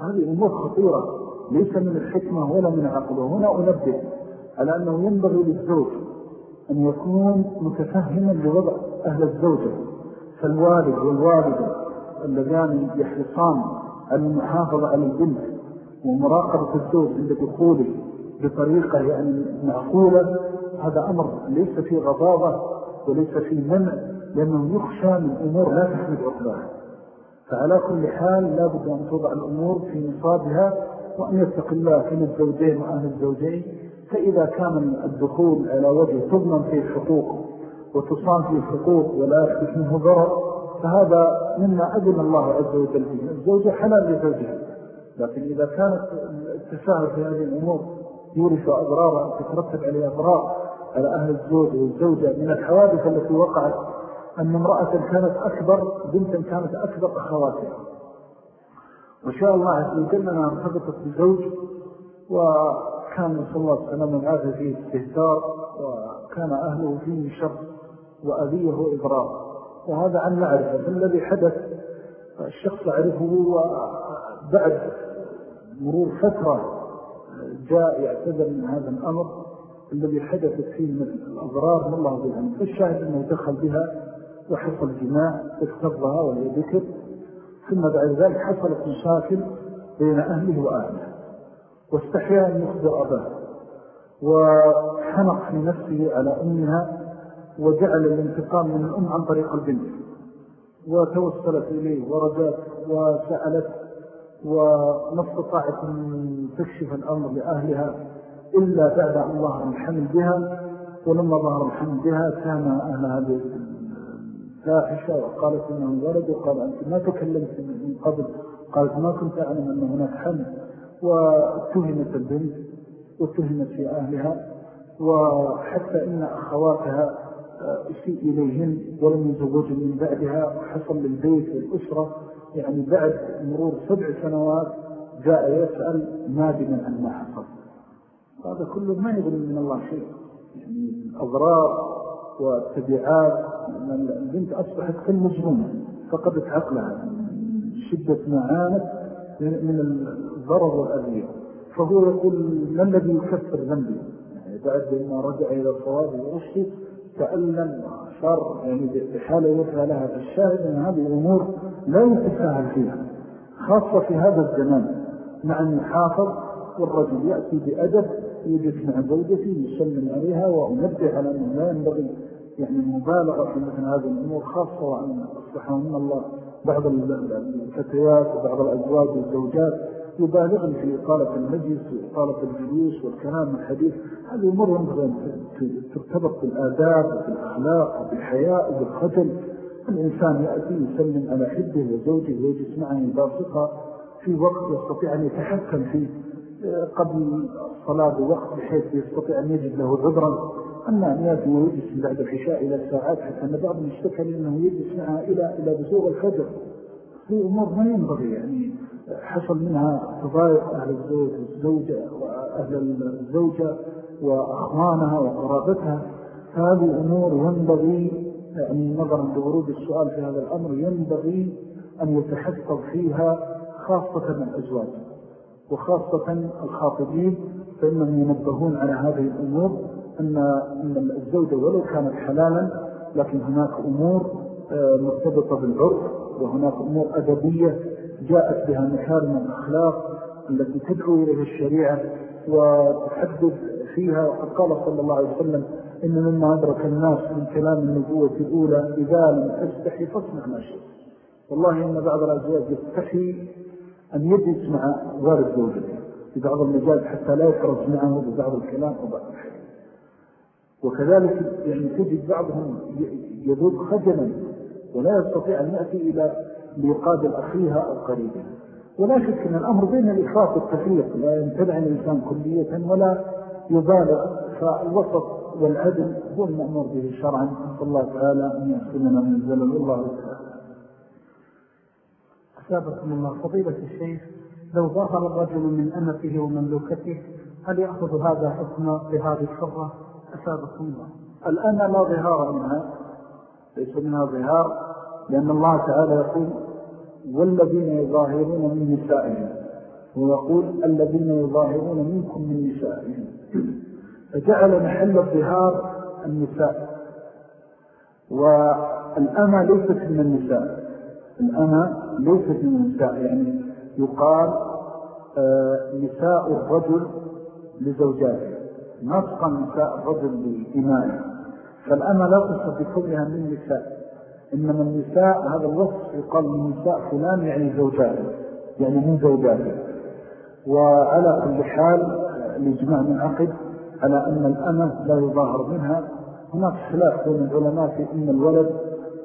هذه أمور خطيرة. ليس من الحكمة ولا من العقل وهنا أنبه على أنه ينبغي للزوج أن يكون متفهما لوضع أهل الزوجة فالوالد والوالدة اللذان يحرصان على المحافظة على البنت ومراقبة الزوج عند دخوله بطريقة يعني معقولة. هذا أمر ليس في غضاضة وليس في منع. لأنه يخشى من أمور لا تحمد عقبها فعلى كل حال لا بد أن توضع الأمور في نصابها وأن يتق الله في الزوجين وأهل الزوجين. فإذا كان الدخول على وجه تضمن فيه الحقوق وتصان فيه الحقوق ولا يحدث منه ضرر فهذا مما أذن الله عز وجل به. الزوجة حلال لزوجها. لكن إذا كانت التساهل في هذه الأمور يورث أضرارا تترتب عليه أضرار على أهل الزوج والزوجة من الحوادث التي وقعت أن امرأة كانت أكبر بنتا كانت أكبر أخواتها. وشاء الله عز وجل أنها ارتبطت بزوج وكان صلى الله عليه وسلم العافية فيه استهتار وكان أهله فيه شر وأذيه إضرار وهذا عن معرفة فالذي حدث الشخص عرفه وبعد مرور فترة جاء يعتذر من هذا الأمر الذي حدثت فيه من الأضرار من الله بالعلم فالشاهد أنه دخل بها وحصل جماع اكتبها وهي ذكر. ثم بعد ذلك حصلت مشاكل بين أهله وأهله. واستحيا أن يخبر أباه. وحنق في نفسه على أمها وجعل الانتقام من الأم عن طريق البنت. وتوصلت إليه ورجات وسألت وما استطاعت أن تكشف الأمر لأهلها إلا بعد الله الحمل بها. ولما ظهر الحمل بها كان أهل هذه الفاحشة وقالت إنه ولد وقال أنت ما تكلمت من قبل. قالت ما كنت أعلم أن هناك حمل. واتهمت البنت واتهمت في أهلها وحتى إن أخواتها أسيء إليهن ولم يزوجن من بعدها. وحصل للبيت والأسرة. يعني بعد مرور سبع سنوات جاء يسأل نادما عن ما حصل هذا كله ما يغني من الله شيء. يعني الأضرار والتبعات. البنت أصبحت كالمجنونة فقدت عقلها. شدة معانة من الضرر والأذية. فهو يقول ما الذي يكفر ذنبي؟ يعني بعد ما رجع إلى الصواب ورشد تألم وصار يعني بحالة يفعل لها الشاهد أن هذه الأمور لا يتساهل فيها خاصة في هذا الزمان مع أن يحافظ والرجل يأتي بأدب يجلس مع زوجته يسلم عليها وأنبه على أنه لا ينبغي يعني المبالغة في مثل هذه الأمور خاصة وأن أصبحوا من الله بعض الفتيات وبعض الأزواج والزوجات يبالغن في إطالة المجلس وإطالة الجلوس والكلام الحديث هذه أن ترتبط بالآداب وبالأخلاق وبالحياء وبالخجل الإنسان يأتي يسلم على حبه وزوجه ويجلس معه باسقة في وقت يستطيع أن يتحكم فيه. قبل الصلاة بوقت بحيث يستطيع أن يجد له عذرا. أما أن يأتي ويجلس بعد العشاء إلى ساعات حتى أن بعضهم اشتكى لأنه يجلس معها إلى إلى بزوغ الفجر. في أمور ما ينبغي يعني حصل منها تضايق أهل الزوج والزوجة وأهل الزوجة وأخوانها وقرابتها. هذه أمور ينبغي يعني نظرا لورود السؤال في هذا الأمر ينبغي أن يتحفظ فيها خاصة الأزواج وخاصة الخاطبين فإنهم ينبهون على هذه الأمور. أن الزوجة ولو كانت حلالا لكن هناك أمور آه، مرتبطة بالعرف وهناك أمور أدبية جاءت بها مكارم الأخلاق التي تدعو إليها الشريعة وتحدد فيها. وقد قال صلى الله عليه وسلم إن مما أدرك الناس من كلام النبوة الأولى إذا لم تستحي فاصنع ما شئ والله إن بعض الأزواج يستحي أن يجلس مع والد زوجته بعض المجال حتى لا يفرز معه ببعض الكلام وبعض الحياة وكذلك يعني تجد بعضهم يذوب خجلا ولا يستطيع أن يأتي إلى ليقابل أخيها أو قريبها. ولا شك أن الأمر بين الإخلاق والتفريق لا يمتنع الإنسان كلية ولا يبالغ فالوسط والعدل هو المأمور به شرعا. نسأل الله تعالى أن يحسننا من الزلل الله تعالى. أسابقكم الله فضيلة الشيخ لو ظهر الرجل من أمته ومملوكته هل يأخذ هذا حكم ظهار الحرة؟ أسابقكم الله الآن لا ظهار منها ليس منها ظهار لأن الله تعالى يقول والذين يظاهرون من نسائهم ويقول الذين يظاهرون منكم من نسائهم فجعل محل الظهار النساء. والأمى ليست من النساء. الأمى ليست من النساء يعني يقال آه، نساء الرجل لزوجاته. تقام نساء الرجل لإمائه فالأمى لا تصف بكلها من نساء إنما النساء هذا الوصف يقال من نساء فلان يعني زوجاته يعني من زوجاته وعلى كل حال الإجماع من عقد على أن الأمة لا يظاهر منها. هناك خلاف بين العلماء في أن الولد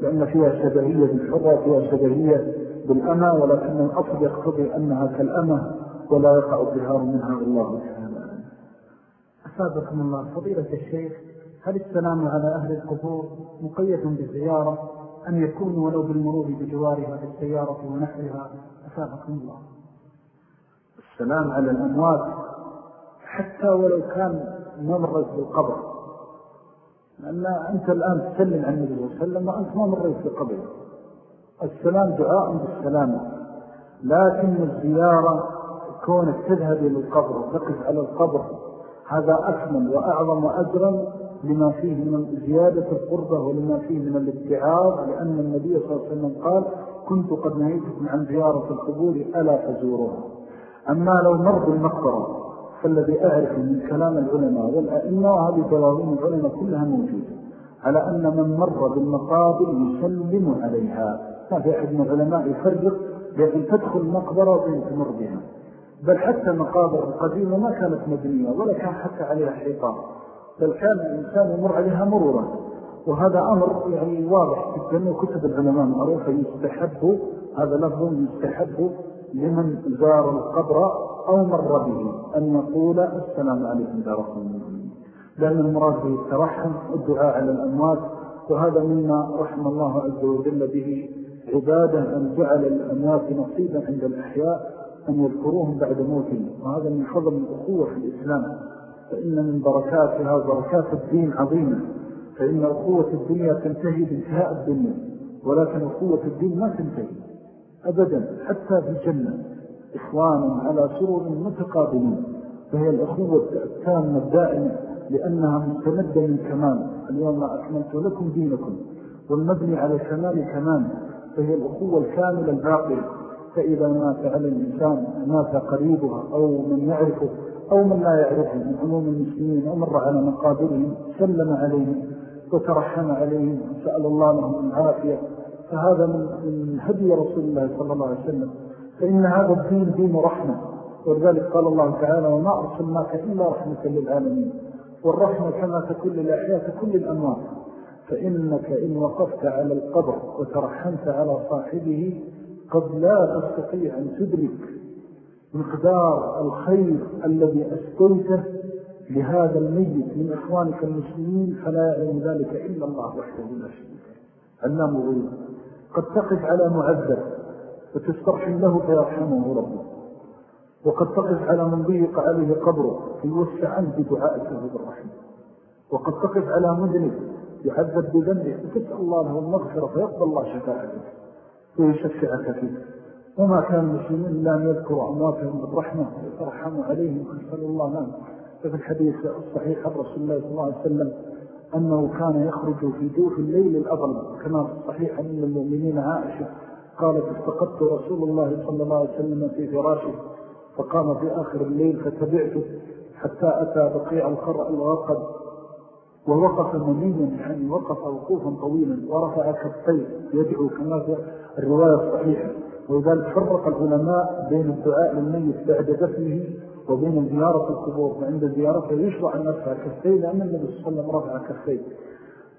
لأن فيها شبهية بالحرة فيها شبهية بالأمة ولكن الأصل يقتضي أنها كالأمة ولا يقع الظهار منها والله. أسابقكم الله. فضيلة الشيخ هل السلام على أهل القبور مقيد بالزيارة أن يكون ولو بالمرور بجوارها بالسيارة ونحرها؟ أسابقكم الله. السلام على الأموات حتى ولو كان ممرز بالقبر لأن أنت الآن تسلم عن النبي وسلم وأنت ما مريت بالقبر. السلام دعاء بالسلام لكن الزيارة كونك تذهب إلى القبر وتقف على القبر هذا أكمل وأعظم أجرا لما فيه من زيادة القربة ولما فيه من الاتعاظ لأن النبي صلى الله عليه وسلم قال كنت قد نهيتكم عن زيارة القبور ألا فزوروها أما لو مر بالمقبرة فالذي أعرف من كلام العلماء والأئمة وهذه دواوين العلماء كلها موجودة على أن من مر بالمقابر يسلم عليها. ما في أحد من العلماء يفرق بين أن تدخل المقبرة وبين تمر بها. بل حتى المقابر القديمة ما كانت مبنية ولا كان حتى عليها حيطان بل كان الإنسان يمر عليها مرورا. وهذا أمر يعني واضح جدا وكتب العلماء معروفة يستحب هذا لفظ يستحب لمن زار القبر أو مر به أن يقول السلام عليكم داركم المؤمنين لأن المراد به الترحم والدعاء على الأموات وهذا مما رحم الله عز وجل به عبادة أن جعل الأموات نصيبا عند الأحياء أن يذكروهم بعد موتهم. وهذا من فضل الأخوة في الإسلام. فإن من بركاتها بركات الدين عظيمة. فإن أخوة الدنيا تنتهي بانتهاء الدنيا. ولكن أخوة الدين ما تنتهي. أبدا حتى في الجنة. إخوانا على سرور متقابلين. فهي الأخوة التامة الدائمة لأنها مستمدة من كمال. اليوم أكملت لكم دينكم. والمبني على كمال كمان فهي الأخوة الكاملة الباقية. فإذا مات على الإنسان مات قريبها أو من يعرفه أو من لا يعرفه من عموم المسلمين أمر على مقابرهم سلم عليهم وترحم عليهم وسأل الله لهم العافية. فهذا من هدي رسول الله صلى الله عليه وسلم. فإن هذا الدين دين رحمة. ولذلك قال الله تعالى وما أرسلناك إلا رحمة للعالمين. والرحمة كما تكون للأحياء تكون للأموات فإنك إن وقفت على القبر وترحمت على صاحبه قد لا تستطيع أن تدرك مقدار الخير الذي أسكنته لهذا الميت من إخوانك المسلمين فلا يعلم ذلك إلا الله وحده لا شريك علام غير. قد تقف على معذب وتسترحم له فيرحمه ربه. وقد تقف على من ضيق عليه قبره فيوسع عنه بدعائك بالرحمة. وقد تقف على مذنب يعذب بذنبه فتسأل الله له المغفرة فيقبل الله شفاعته. ويشفعك فيه وما كان المسلمين إلا أن يذكروا أمواتهم بالرحمة ويترحموا عليهم ويسأل الله لهم ففي الحديث الصحيح عن رسول الله صلى الله عليه وسلم أنه كان يخرج في جوف الليل الأظلم كما في الصحيح من المؤمنين عائشة قالت استقدت رسول الله صلى الله عليه وسلم في فراشه فقام في آخر الليل فتبعته حتى أتى بقيع الخرع الغرقد ووقف منيا يعني وقف وقوفا طويلا ورفع كفيه يدعو كما في الرواية الصحيحة ولذلك فرق العلماء بين الدعاء للميت بعد دفنه وبين زيارة القبور. فعند زيارته يشرع أن يرفع كفيه لأن النبي صلى الله عليه وسلم رفع كفيه.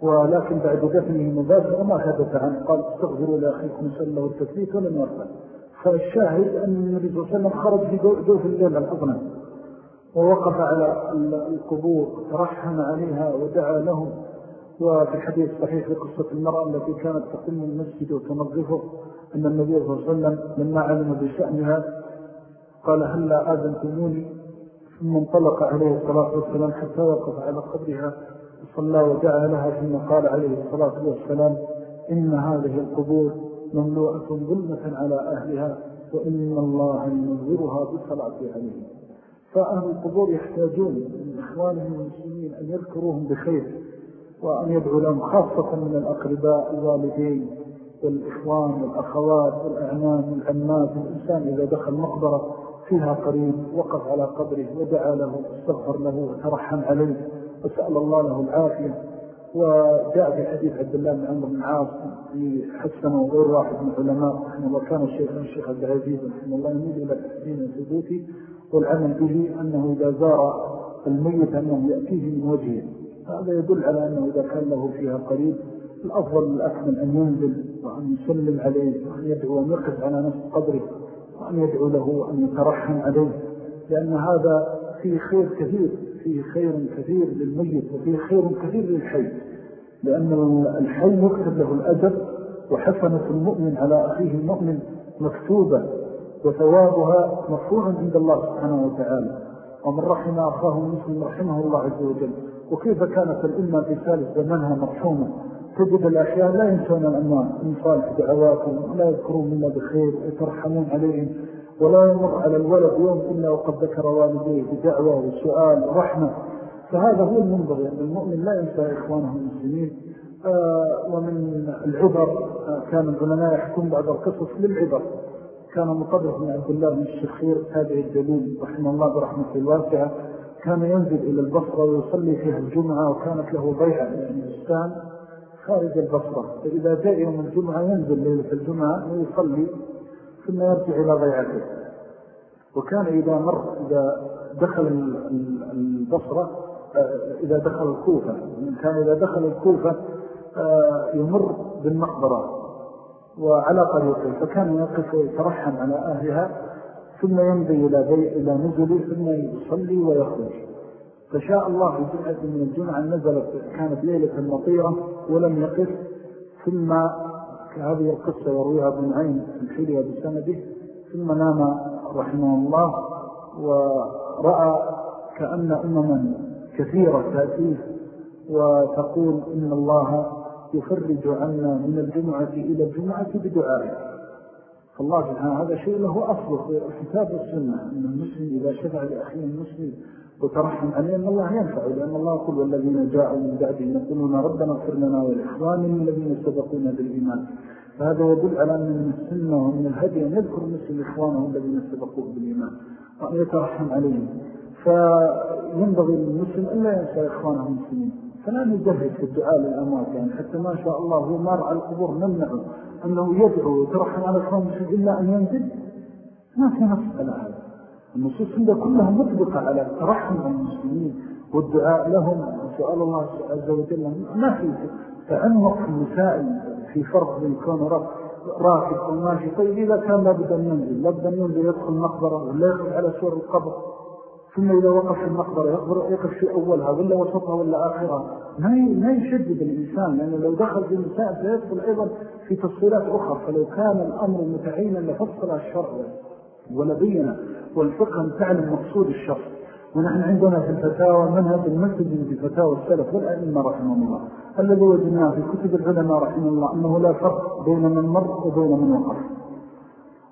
ولكن بعد دفنه مباشرة ما حدث عنه قال استغفروا لأخيكم سأل له التثبيت ولم يرفع. فالشاهد أن النبي صلى الله عليه وسلم خرج في جوف الليل الأظلم ووقف على القبور ترحم عليها ودعا لهم. وفي الحديث صحيح في قصة المرأة التي كانت تقوم المسجد وتنظفه أن النبي صلى الله عليه وسلم لما علم بشأنها قال هل آذنتموني؟ ثم انطلق عليه الصلاة والسلام حتى وقف على قبرها وصلى ودعا لها ثم قال عليه الصلاة والسلام إن هذه القبور مملوءة ظلمة على أهلها وإن الله ينظرها بالصلاة عليهم فأهل القبور يحتاجون من إخوانهم المسلمين أن يذكروهم بخير. وأن يدعو لهم خاصة من الأقرباء الوالدين والإخوان والأخوات والأعمام والعمات. الإنسان إذا دخل مقبرة فيها قريب وقف على قبره ودعا له واستغفر له وترحم عليه وسأل الله له العافية. وجاء في حديث عبد الله بن عمر بن عاص في حسنه وغير واحد من العلماء رحمه الله. كان الشيخ الشيخ عبد العزيز رحمه الله يميل إلى تحسين الثبوت والعمل به أنه إذا زار الميت أنه يأتيه من وجهه. هذا يدل على أنه إذا كان له فيها قريب الأفضل الأكمل أن ينزل وأن يسلم عليه وأن يدعو أن يقف على نفس قدره وأن يدعو له وأن يترحم عليه. لأن هذا فيه خير كثير فيه خير كثير للميت وفيه خير كثير للحي. لأن الحي يكتب له الأجر وحسنة المؤمن على أخيه المؤمن مكتوبة وثوابها مفروع عند الله سبحانه وتعالى. ومن رحم أخاه المسلم رحمه الله عز وجل. وكيف كانت الأمة في ثالث زمنها مرحومة تجد الأحياء لا ينسون الأموال من صالح دعواتهم ولا يذكرون منا بخير ويترحمون عليهم ولا يمر على الولد يوم إلا وقد ذكر والديه بدعوة وسؤال ورحمة فهذا هو المنبغي أن المؤمن لا ينسى إخوانه المسلمين. آه ومن العبر آه كان العلماء يحكم بعض القصص للعبر. كان مطرف من عبد الله بن الشخير تابع الدليل رحمه الله برحمة الواسعة. كان ينزل إلى البصرة ويصلي فيها الجمعة وكانت له بيعة من الإسلام خارج البصرة. فإذا جاء يوم الجمعة ينزل ليلة الجمعة ويصلي ثم يرجع إلى ضيعته وكان إذا مر إذا دخل البصرة إذا دخل الكوفة. كان إذا دخل الكوفة يمر بالمقبرة وعلى طريقه. فكان يقف ويترحم على أهلها ثم يمضي إلى, إلى نزله ثم يصلي ويخرج. فشاء الله جمعة من الجمعة نزلت كانت ليلة مطيرة ولم يقف. ثم هذه القصة يرويها ابن عين الحلية بسنده. ثم نام رحمه الله ورأى كأن أمما كثيرة تأتيه وتقول إن الله يفرج عنا من الجمعة إلى الجمعة بدعائه. فالله سبحانه هذا شيء له أصل في الكتاب والسنة أن المسلم إذا شفع لأخيه المسلم وترحم عليه أن الله ينفع لأن الله يقول والذين جاءوا من بعدهم يقولون ربنا اغفر لنا ولإخواننا الذين سبقونا بالإيمان. فهذا يدل على أن من السنة ومن الهدي أن يذكر المسلم إخوانه الذين سبقوه بالإيمان وأن يترحم عليهم. فينبغي للمسلم أن لا ينسى إخوانه المسلمين. فلا نجهد في الدعاء للأموات يعني حتى ما شاء الله هو مار على القبور نمنعه أنه يدعو ويترحم على المسلمين إلا أن ينزل. ما في نص على هذا النصوص عندها كلها مطبقة على الترحم المسلمين والدعاء لهم وسؤال الله عز وجل. ما في تعمق في المسائل في فرق بين كون راكب وماشي طيب إذا كان لابد أن ينزل لابد أن ينزل يدخل المقبرة ولا يدخل على سور القبر. ثم إذا وقف في المقبرة يقف في أولها ولا وسطها ولا آخرها. ما يشدد الإنسان لأنه لو دخل في المسائل سيدخل أيضا في تفصيلات أخرى. فلو كان الأمر متعينا لفصل الشرع ولبينا والفقه تعلم مقصود الشرع. ونحن عندنا في الفتاوى منهج المسجد في فتاوى السلف والأئمة رحمه الله. الذي وجدناه في كتب العلماء رحمه الله أنه لا فرق بين من مر وبين من وقف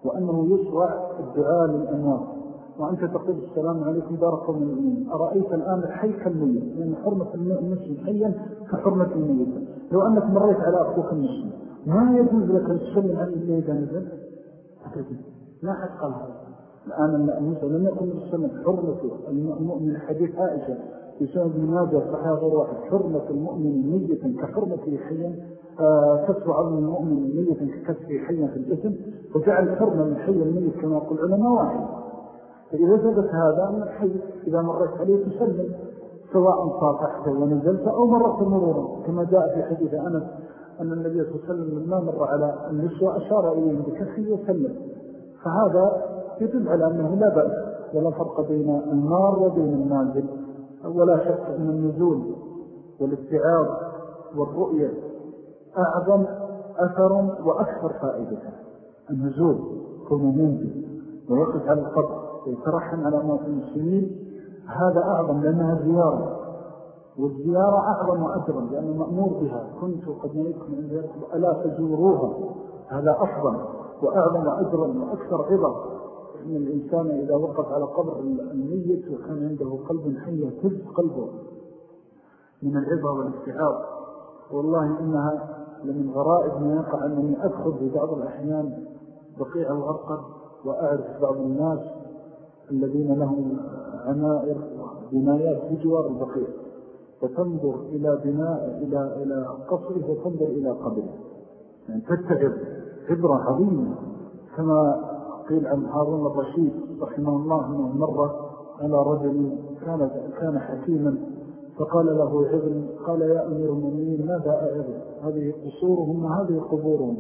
وأنه يشرع الدعاء للأموات. وأنت تقول السلام عليكم بارك من المؤمنين. أرأيت الآن الحي كالميت لأن حرمة المسلم حيا كحرمة الميت. لو أنك مريت على أخوك المسلم ما يجوز لك أن تسلم عن اللي إذا نزل؟ ما حد قال هذا. الآن المسلم لم يكن بالسنة حرمة المؤمن حديث عائشة في سنة المناجة صحيح غير واحد. حرمة المؤمن ميتا كحرمته حيا كسر عظم المؤمن ميتا ككسره حيا في الإثم وجعل حرمة من حي الميت كما يقول العلماء واحد. فإذا ثبت هذا أن الحي إذا مرت عليه تسلم سواء صافحت ونزلت أو مرت مرورا. كما جاء في حديث أنس أن النبي صلى الله عليه وسلم لما مر على النسوة أشار إليهم بكفه وسلم. فهذا يدل على أنه لا بأس. ولا فرق بين النار وبين النازل. ولا شك أن النزول والاستعاض والرؤية أعظم أثر وأكثر فائدة. النزول كونه منزل ويقف على القبر ويترحم على موت المسلمين هذا أعظم لأنها زيارة. والزيارة أعظم أجرا لأنه مأمور بها. كنت قد نيتكم عند يركب ألا تزوروها. هذا أفضل وأعظم أجرا وأكثر عظم إن الإنسان إذا وقف على قبر الميت وكان عنده قلب حي يهتز قلبه من العظة والاستعاض والله إنها لمن غرائب ما يقع أنني أدخل في بعض الأحيان بقيع الغرقد وأعرف بعض الناس الذين لهم عنائر وبنايات في جوار البقيع وتنظر إلى بناء إلى إلى قصره وتنظر إلى قبره يعني تتعب عبرة عظيمة كما قيل عن هارون الرشيد رحمه الله أنه مرة على رجل كان, كان حكيما فقال له ابن قال يا أمير المؤمنين ماذا أعظم هذه قصورهم وهذه قبورهم.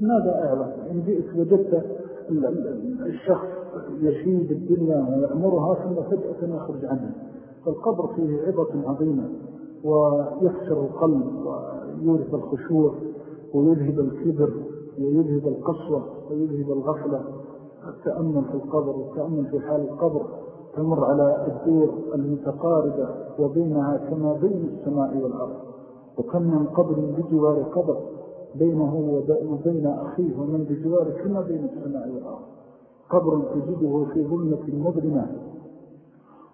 ماذا أعظم إن جئت وجدت الشخص يشيد الدنيا ويأمرها ثم فجأة يخرج عنها. فالقبر فيه عظة عظيمة ويكسر القلب ويورث الخشوع ويذهب الكبر ويذهب القسوة ويذهب الغفلة. التأمل في القبر والتأمل في حال القبر تمر على الدور المتقاربة وبينها كما بين السماء والأرض. وكم من قبر بجوار قبر بينه وبين أخيه ومن بجوار كما بين السماء والأرض. قبر تجده في ظلمة مظلمة.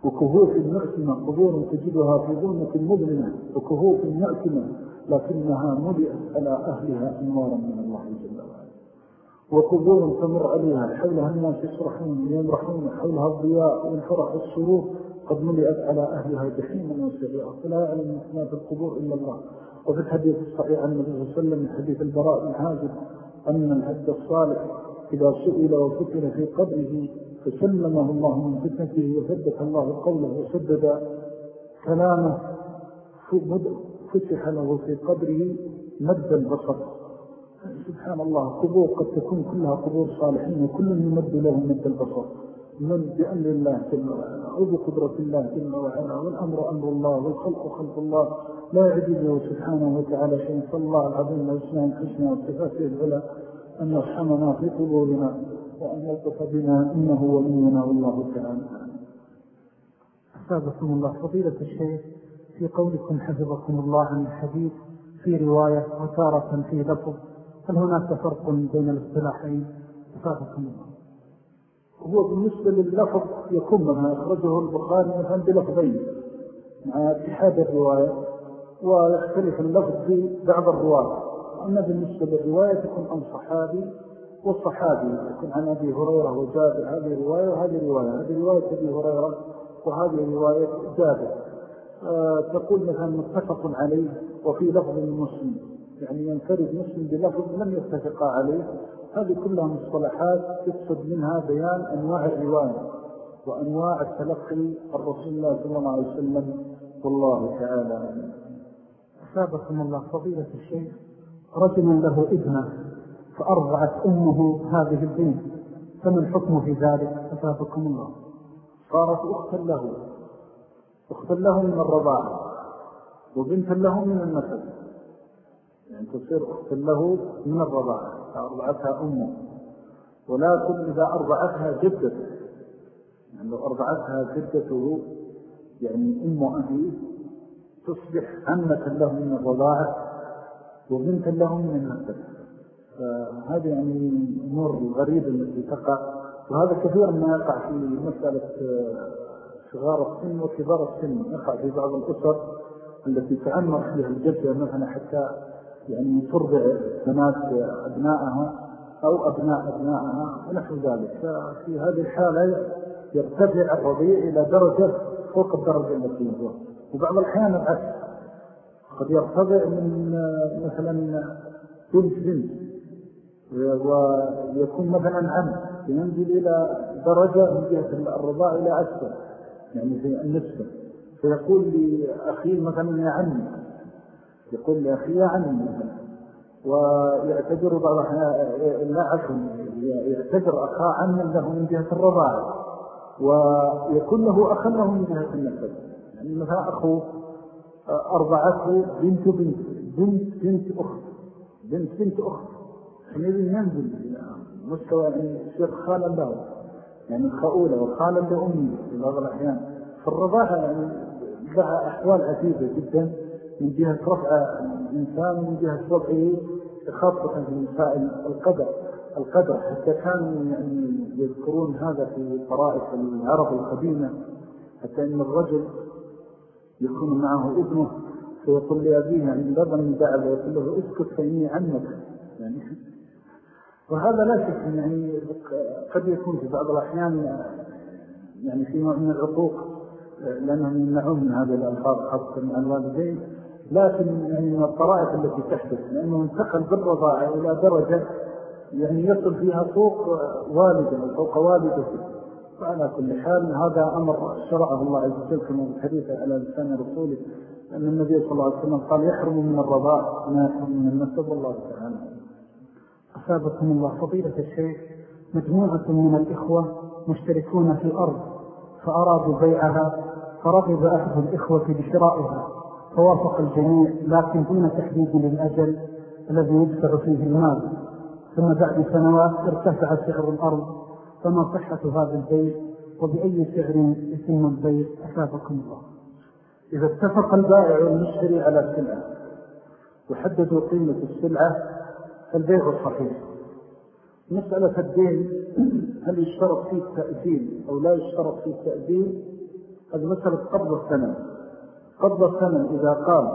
وكهوف معتمة قبور تجدها في ظلمة مظلمة. وكهوف معتمة لكنها ملئت على أهلها أنوارا من الله جل وعلا. وقبور تمر عليها حولها الناس يسرحون ويمرحون حولها الضياء والفرح والسرور. قد ملئت على أهلها جحيما وسعيرا فلا يعلم ما في القبور إلا الله. وفي الحديث الصحيح عن النبي صلى الله عليه وسلم حديث البراء بن أن الحد الصالح إذا سئل وفتن في قبره فسلمه الله من فتنته وثبت الله قوله وسدد كلامه فتح له في قبره مد البصر. سبحان الله قبور قد تكون كلها قبور صالحين وكل يمد له مد البصر. من بأمر الله جل وعلا أو الله جل وعلا والأمر أمر الله والخلق خلق الله لا يعجزه سبحانه وتعالى شيء. صلى الله العظيم والإسلام الحسنى والتفاته العلا أن يرحمنا في قبورنا وأن يلطف بنا إنه ولينا والله تعالى. أستاذكم الله فضيلة الشيخ في قولكم حفظكم الله عن الحديث في رواية وتارة في لفظ هل هناك فرق بين الاصطلاحين؟ أستاذكم الله. هو بالنسبة لللفظ يكون منها أخرجه البخاري مثلا بلفظين مع اتحاد الرواية ويختلف اللفظ في بعض الرواية أما بالنسبة للرواية تكون عن صحابي والصحابي يكون عن أبي هريرة وجابر هذه رواية وهذه رواية هذه رواية أبي هريرة وهذه رواية جابر. آه تقول مثلا متفق عليه وفي لفظ المسلم يعني ينفرد مسلم بلفظ لم يتفق عليه. هذه كلها مصطلحات تقصد منها بيان أنواع الرواية وأنواع التلقي الرسول الله صلى الله عليه وسلم. والله تعالى أسابقكم الله فضيلة الشيخ. رجل له ابنة فأرضعت أمه هذه البنت. فما الحكم في ذلك؟ أسابقكم الله. صارت أختا له. أختا له من الرضاعة وبنتا له من النسل يعني تصير أختا له من الرضاعة فأرضعتها أمه. ولكن إذا أرضعتها جدته. يعني لو أرضعتها جدته يعني أم أهيه تصبح عمة له من الرضاعة وبنتا له من النسل فهذه يعني أمور غريبة التي تقع. وهذا كثير ما يقع في مسألة صغار السن وكبار السن. يقع في بعض الأسر التي تعمر فيها الجدة مثلا حتى يعني ترضع بنات أبنائها أو أبناء أبنائها ونحو ذلك. ففي هذه الحالة يرتفع الرضيع إلى درجة فوق الدرجة التي هو. وبعض الأحيان العكس. قد يرتضع من مثلا بنت بنت ويكون مثلا عم ينزل إلى درجة من جهة الرضاء إلى أسفل يعني في النسبة فيقول لأخيه مثلا يا عمي يقول لأخي يا عمي مثلا ويعتبر بعض لا عفوا يعتبر أخاه عما له من جهة الرضاعة ويكون له أخا له من جهة النسب يعني مثلا أخوه أرضعته بنت بنت بنت بنت أخت بنت بنت أخت. حينئذ إلى مستوى يصير خالا له يعني خؤولة وخالا لأمي في بعض الأحيان. فالرضاعة يعني لها أحوال عديدة جدا من جهة رفع الإنسان ومن جهة رفعه خاصة في مسائل القدر القدر. حتى كانوا يعني يذكرون هذا في طرائف العرب القديمة حتى أن الرجل يكون معه ابنه فيقول لأبيه عند لبن الدعب ويقول له اسكت فإني عنك. يعني وهذا لا شك يعني قد يكون في بعض الأحيان يعني في نوع من العقوق لأنهم يمنعون من هذه الألفاظ خاصة من الوالدين. لكن يعني من الطرائف التي تحدث لأنه انتقل بالرضاعة إلى درجة يعني يصل فيها فوق والده فوق والدته. وعلى كل حال هذا أمر شرعه الله عز وجل كما الحديث على لسان رسوله أن النبي صلى الله عليه وسلم قال يحرم من الرضاء ما يحرم من النسب. والله تعالى أصابكم الله فضيلة الشيخ مجموعة من الإخوة مشتركون في أرض فأرادوا بيعها فرغب أحد الإخوة بشرائها فوافق الجميع لكن دون تحديد للأجل الذي يدفع فيه المال. ثم بعد سنوات ارتفع سعر الأرض فما صحة هذا البيت وبأي سعر يتم البيت أسابكم الله. إذا اتفق البائع والمشتري على سلعة وحددوا قيمة السلعة فالبيع صحيح. مسألة الدين هل يشترط فيه التأذين أو لا يشترط فيه التأذين هذه مسألة قبض الثمن. قبض الثمن إذا قال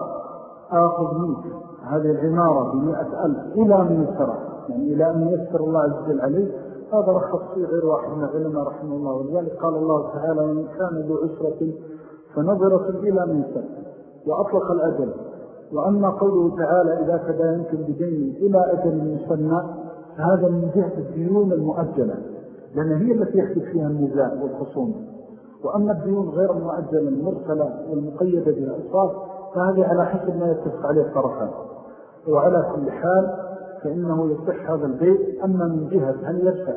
آخذ منك هذه العمارة بمئة ألف إلى من يسرع يعني إلى أن يسر الله عز وجل عليه هذا رخص فيه غير واحد من العلماء رحمه الله. ولذلك قال الله تعالى ومن كان ذو عسرة فنظرة إلى من يسر وأطلق الأجل. وأما قوله تعالى إذا تداينتم بدين إلى أجل يسمى فهذا من جهة الديون المؤجلة لأن هي التي يحدث فيها النزاع والخصوم. وأما الديون غير المؤجلة المرسلة والمقيدة بالأصاف فهذه على حسب ما يتفق عليه الطرفان. وعلى كل حال فإنه يصح هذا البيت أما من جهة هل يدفع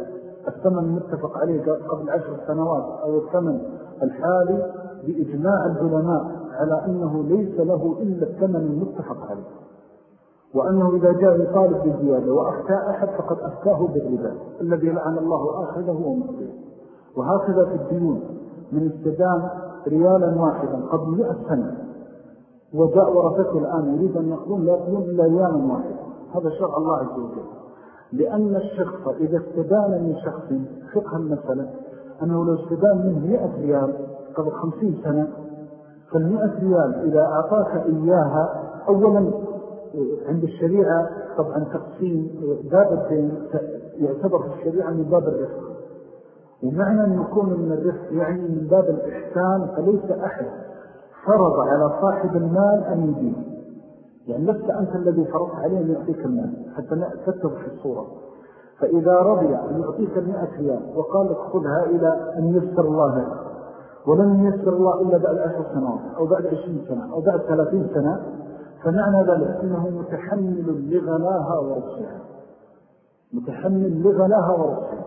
الثمن المتفق عليه قبل عشر سنوات أو الثمن الحالي بإجماع العلماء على أنه ليس له إلا الثمن المتفق عليه؟ وأنه إذا جاء يطالب بالزيادة وأفتى أحد فقد أفتاه بالربا الذي لعن الله آخذه ومقضيه وهكذا في الديون من استدام ريالا واحدا قبل مئة سنة وجاء ورثته الآن يريد أن يقضون لا يقضون إلا ريالا واحدا. هذا شرع الله عز وجل. لأن الشخص إذا استدان من شخص فقه المسألة أنه لو استدان منه مئة ريال قبل خمسين سنة فالمئة ريال إذا أعطاك إياها أولا عند الشريعة طبعا تقسيم باب الدين يعتبر في الشريعة من باب الرفق. ومعنى أن يكون من الرفق يعني من باب الإحسان فليس أحد فرض على صاحب المال أن يدين يعني لست أنت الذي فرضت عليه أن يعطيك المال حتى تتبع في الصورة. فإذا رضي أن يعطيك المئة ريال وقال لك خذها إلى أن يسر الله لك ولم يسر الله إلا بعد عشر سنوات أو بعد عشرين سنة أو بعد ثلاثين سنة فمعنى ذلك أنه متحمل لغلاها ورسها متحمل لغلاها ورسها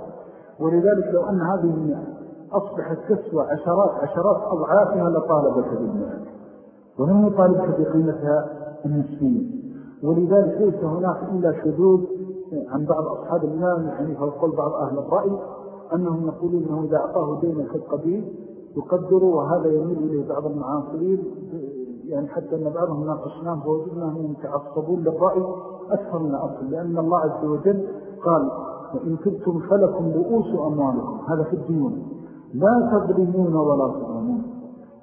ولذلك لو أن هذه المئة أصبحت تسوى عشرات عشرات أضعافها لطالبك بالمئة. ولم يطالبك بقيمتها؟ النسبية ولذلك ليس هناك إلا شذوذ عن بعض أصحاب الإمام يعني فالقول بعض أهل الرأي أنهم يقولون أنه إذا أعطاه دينا في القبيل يقدروا وهذا يميل إليه بعض المعاصرين يعني حتى أن بعضهم ناقشناه فوجدناهم يتعصبون للرأي أكثر من أصل لأن الله عز وجل قال وإن كنتم فلكم رؤوس أموالكم. هذا في الديون لا تظلمون ولا تظلمون.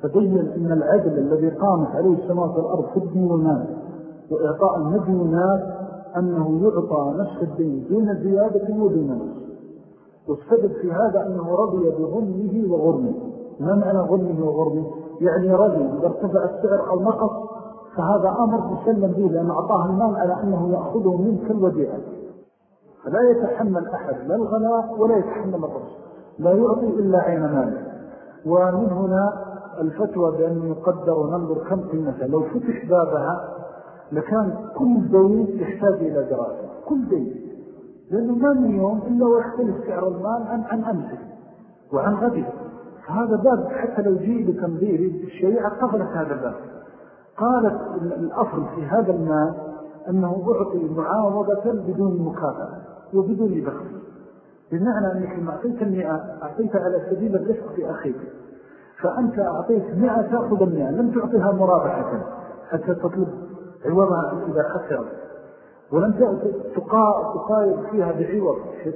فبين أن العدل الذي قامت عليه السماوات والأرض في الديونات وإعطاء المديونات أنه يعطى نفس الدين دون زيادة ودون نفس والسبب في هذا أنه رضي بظلمه وغرمه. ما معنى ظلمه وغرمه؟ يعني رضي إذا ارتفع السعر أو نقص فهذا أمر مسلم به لأن أعطاه المال على أنه يأخذه منك الوديعة. فلا يتحمل أحد لا الغلاء ولا يتحمل الرسل لا يعطي إلا عين ماله. ومن هنا الفتوى بأن يقدر وننظر كم قيمة لو فتح بابها لكان كل دين يحتاج إلى دراسة. كل دين لأنه ما من يوم إلا ويختلف سعر المال عن, عن أمسه وعن غده فهذا باب حتى لو جيء بتنظير الشريعة قبلت هذا الباب. قالت الأصل في هذا المال أنه أعطي معاوضة بدون مكافأة وبدون بخص بمعنى أنك لما أعطيت المئة أعطيت على سبيل الرفق في أخيك. فأنت أعطيت مئة تأخذ المئة لم تعطيها مرابحة. حتى تطلب عوضها إذا خسرت ولم تقايد فيها بعوض. حيث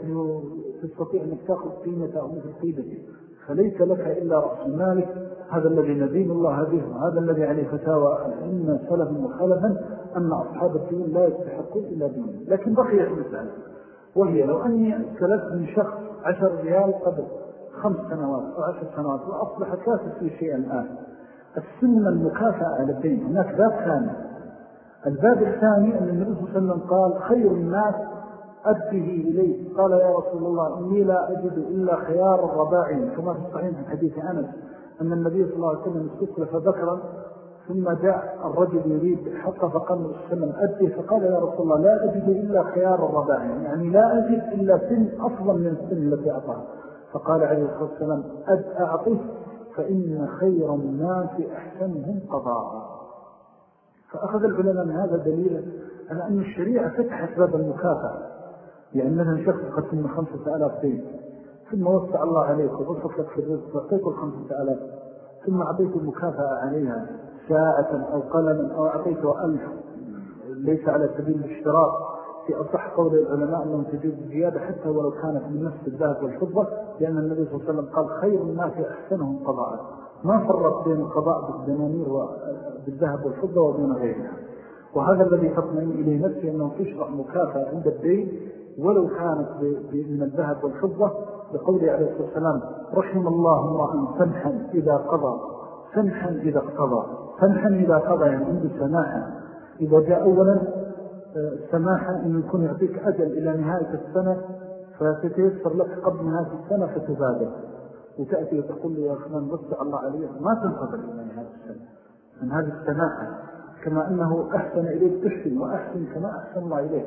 تستطيع أنك تأخذ قيمة أو مثل قيمته فليس لك إلا رأس مالك هذا الذي نبين الله به وهذا الذي عليه فتاوى إن سلفا وخلفا أن أصحاب الدين لا يستحقون إلا دين لكن بقيت مسألة وهي لو أني سلفت من شخص عشر ريال قبل خمس سنوات أو عشر سنوات وأصبح كاسد في شيء الآن. السنة المكافأة الدين هناك باب ثاني. الباب الثاني أن النبي صلى الله عليه وسلم قال خير الناس أده إليه قال يا رسول الله إني لا أجد إلا خيار الرباعي. كما في الصحيح من حديث أنس أن النبي صلى الله عليه وسلم استسلف ذكرا ثم جاء الرجل يريد حق فقال له السلام أده فقال يا رسول الله لا أجد إلا خيار الرباعي. يعني لا أجد إلا سن أفضل من السن التي أعطاها فقال عليه الصلاة والسلام أد أعطيه فإن خير الناس أحسنهم قضاء. فأخذ العلماء من هذا دليلا على أن الشريعة فتحت باب المكافأة يعني مثلا شخص قسم خمسة ألاف دين ثم وسع الله عليك وبسط لك في الرزق وأعطيك الخمسة ألاف ثم أعطيت المكافأة عليها ساعة أو قلما أو أعطيته ألف ليس على سبيل الاشتراك. في أصح قول العلماء أنهم تجوز زيادة حتى ولو كانت من نفس الذهب والفضة لأن النبي صلى الله عليه وسلم قال خير الناس أحسنهم قضاء. ما فرق بين القضاء بالدنانير وبالذهب والفضة وبين غيرها. وهذا الذي تطمئن إليه نفسي أنه تشرع مكافأة عند الدين ولو كانت من الذهب والفضة بقوله عليه الصلاة والسلام رحم الله امرأ سمحا إذا قضى. سمحا إذا اقتضى سمحا إذا قضى يعني عنده سماحا إذا جاء أولا سماحا أن يكون يعطيك أجل إلى نهاية السنة فتتيسر لك قبل نهاية السنة فتبادر وتأتي وتقول لي يا فلان وسع الله عليك ما تنتظر إلى نهاية السنة. من هذه السماحة كما أنه أحسن إليك تحسن وأحسن كما أحسن الله إليك.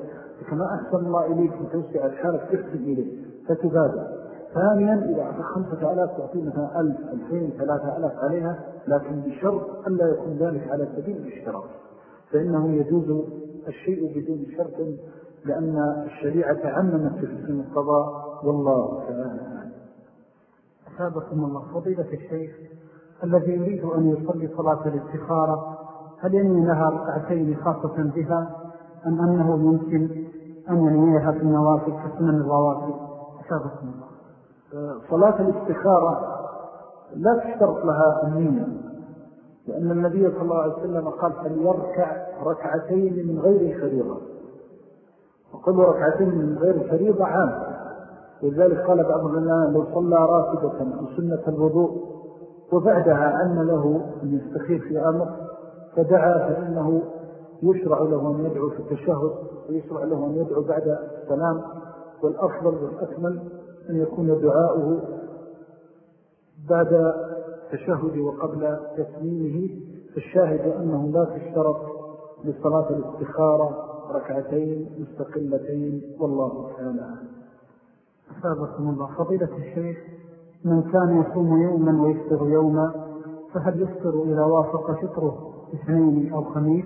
كما أحسن الله إليك توسع الحالة تحسن إليه فتبادر ثانيا إذا أعطى خمسة ألاف تعطي مثلا ألف ألفين ثلاثة ألاف عليها لكن بشرط ألا يكون ذلك على سبيل الاشتراك. فإنه يجوز الشيء بدون شرط لأن الشريعة عممت في اسم القضاء والله تعالى أسابكم الله. فضيلة الشيخ الذي يريد أن يصلي صلاة الاستخارة هل ينوي لها ركعتين خاصة بها؟ أم أنه يمكن أن ينويها في النوافل كسنن الرواتب أسابكم الله. صلاة الاستخارة لا تشترط لها النية. لأن النبي صلى الله عليه وسلم قال فليركع ركعتين من غير فريضة. وقل ركعتين من غير فريضة عام. ولذلك قال بعض العلماء لو صلى راتبة سنة الوضوء وبعدها أن له أن يستخير في أمر فدعا فإنه يشرع له أن يدعو في التشهد ويشرع له أن يدعو بعد السلام. والأفضل والأكمل أن يكون دعاؤه بعد تشهد وقبل تسليمه فالشاهد أنه لا تشترط لصلاة الاستخارة ركعتين مستقلتين والله تعالى أسابقكم الله فضيلة الشيخ من كان يصوم يوما ويفطر يوما فهل يفطر إذا وافق فطره اثنين أو خميس؟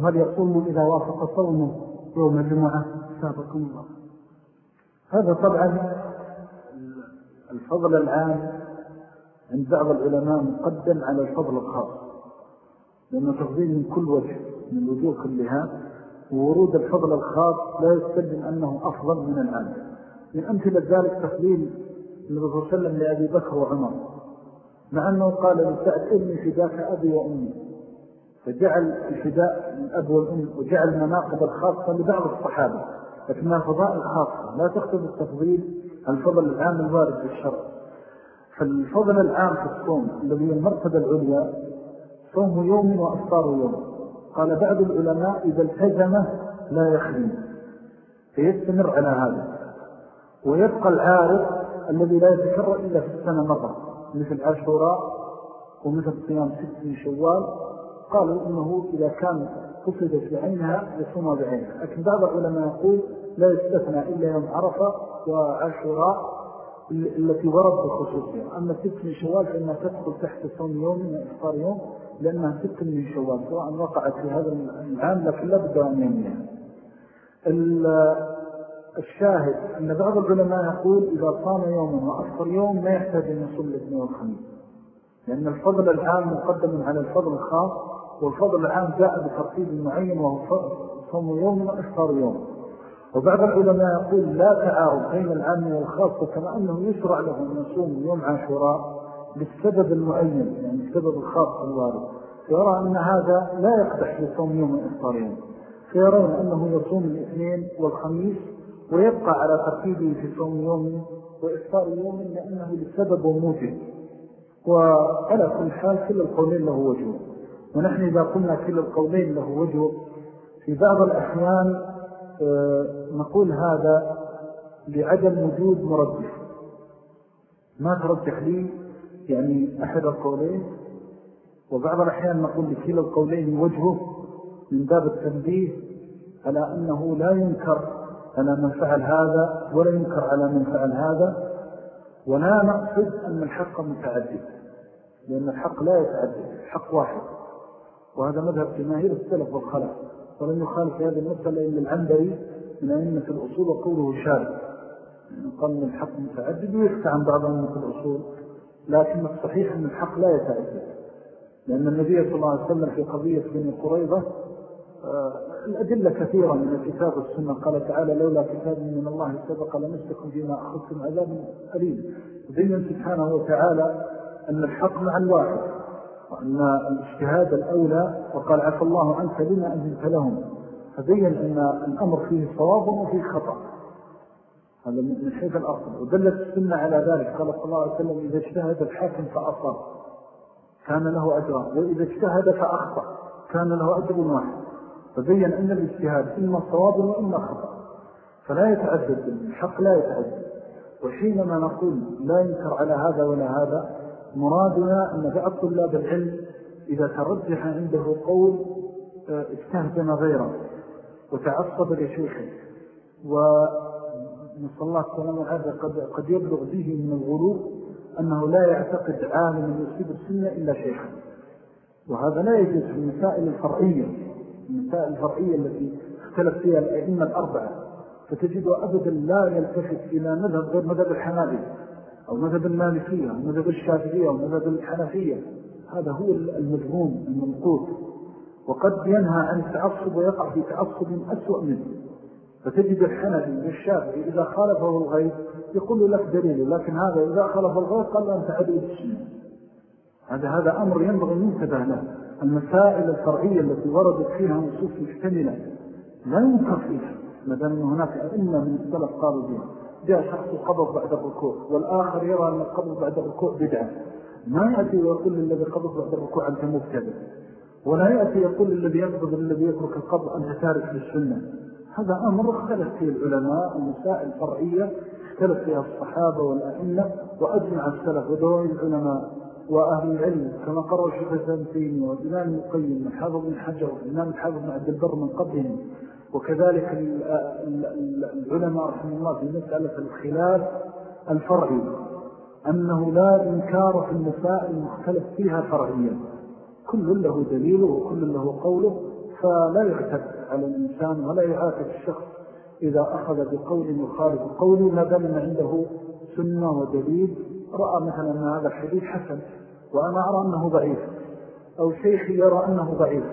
وهل يصوم إذا وافق صومه يوم الجمعة؟ أسابقكم الله. هذا طبعا الفضل العام عند بعض العلماء مقدم على الفضل الخاص لأنه تفضيل من كل وجه من الوجوه كلها وورود الفضل الخاص لا يستلزم أنه أفضل من العام من أمثلة ذلك تفضيل النبي صلى الله عليه وسلم لأبي بكر وعمر. مع أنه قال لسعد ابني فداك أبي وأمي. فجعل الفداء الأب والأم وجعل المناقب الخاصة لبعض الصحابة. لكنها فضائل خاصة. لا تقتضي التفضيل الفضل العام الوارد في الشرع فالفضل العام في الصوم الذي هي المرتبة العليا صوم يوم وأفطار يوم. قال بعض العلماء إذا التزم لا يخلي فيستمر على هذا. ويبقى العارض الذي لا يتكرر إلا في السنة مرة مثل عاشوراء ومثل صيام ست من شوال. قالوا إنه إذا كان قصدت بعينها يصوم بعينها. لكن بعض العلماء يقول لا يستثنى إلا يوم عرفة وعاشوراء التي ورد بخصوصها أما ست من شوال فإنها تدخل تحت صوم يوم من إفطار يوم لأنها ست من شوال سواء وقعت في هذا العام لكن لا بد أن يومها الشاهد أن بعض العلماء يقول إذا صام يوما وأفطر يوم ما يحتاج أن يصل الاثنين والخميس لأن الفضل العام مقدم على الفضل الخاص والفضل العام جاء بترتيب معين وهو صوم يوم وإفطار يوم. وبعض العلماء يقول لا تعارض بين العام والخاص كما أنه يشرع له أن يصوم يوم عاشوراء بالسبب المعين يعني السبب الخاص الوارد فيرى أن هذا لا يقدح لصوم يوم وإفطار يوم فيرون أنه يصوم الاثنين والخميس ويبقى على ترتيبه في صوم يوم وإفطار يوم لأنه لسبب وموجب وعلى كل حال كل القولين له وجه. ونحن إذا قلنا كل القولين له وجه في بعض الأحيان نقول هذا لعدم وجود مرجح ما ترجح لي يعني أحد القولين. وبعض الأحيان نقول لكلا القولين وجهه من باب التنبيه على أنه لا ينكر على من فعل هذا ولا ينكر على من فعل هذا. ولا نقصد أن الحق متعدد لأن الحق لا يتعدد الحق واحد. وهذا مذهب جماهير السلف والخلف. ولم يخالف هذه المسألة إلا العنبري من أئمة الأصول وقوله شاب قال أن الحق متعدد ويحكى عن بعض أئمة الأصول لكن الصحيح أن الحق لا يتعدد. لأن النبي صلى الله عليه وسلم في قضية بن قريضة آه، الأدلة كثيرة من الكتاب والسنة. قال تعالى لولا كتاب من الله سبق لمسكم فيما أخذتم عذاب أليم. بين سبحانه وتعالى أن الحق مع الواحد. وأن الاجتهاد الأولى وقال عفى الله عنك لما أنزلت لهم. فبين أن الأمر فيه صواب وفيه خطأ. هذا من حيث الأصل. ودلت السنة على ذلك. قال صلى الله عليه وسلم إذا اجتهد الحاكم فأصر كان له أجرا وإذا اجتهد فأخطأ. كان له أجر واحد. فبين أن الاجتهاد إما صواب وإما خطأ. فلا يتعدد. الحق لا يتعدد. وحينما نقول لا ينكر على هذا ولا هذا مرادنا أن بعض طلاب العلم إذا ترجح عنده قول آه، استهدم غيره وتعصب لشيخه. ونصل الله السلام هذا قد, قد يبلغ به من الغلو أنه لا يعتقد عالم يصيب السنة إلا شيخا وهذا لا يجوز في المسائل الفرعية المسائل الفرعية التي اختلف فيها الأئمة الأربعة. فتجد أبدا لا يلتفت إلى مذهب غير مذهب الحنابل أو مذهب المالكية أو مذهب الشافعية أو مذهب الحنفية. هذا هو المذهوم المنقوط وقد ينهى عن التعصب ويقع في تعصب أسوأ منه. فتجد الحنفي والشافعي إذا خالفه الغيب يقول لك دليل لكن هذا إذا خالف الغيب قال أنت عدو السنة هذا هذا أمر ينبغي منتبه له. المسائل الفرعية التي وردت فيها نصوص محتملة لا ينكر فيها مدام هناك أئمة من السلف قالوا بها. جاء شخص قبض بعد الركوع والآخر يرى أن القبض بعد الركوع بدعة. ما يأتي ويقول للذي قبض بعد الركوع أنت مبتدع. ولا يأتي يقول للذي يقبض للذي يترك القبض أنت تارك للسنة. هذا أمر اختلف فيه العلماء ومسائل فرعية اختلف فيها الصحابة والأئمة وأجمع السلف ودوائي العلماء وأهل العلم. كما قرأوا شيخ الزمتين والإمام القيم والحافظ بن حجر والإمام الحافظ بن عبد البر من قبلهم. وكذلك العلماء رحمه الله في مسألة الخلاف الفرعي أنه لا إنكار في المسائل المختلف فيها فرعيا. كل له دليله وكل له قوله فلا يعتد على الإنسان ولا يعاتب الشخص. إذا أخذ بقول يخالف قوله ما دام عنده سنة ودليل. رأى مثلا أن هذا الحديث حسن وأنا أرى أنه ضعيف أو شيخي يرى أنه ضعيف.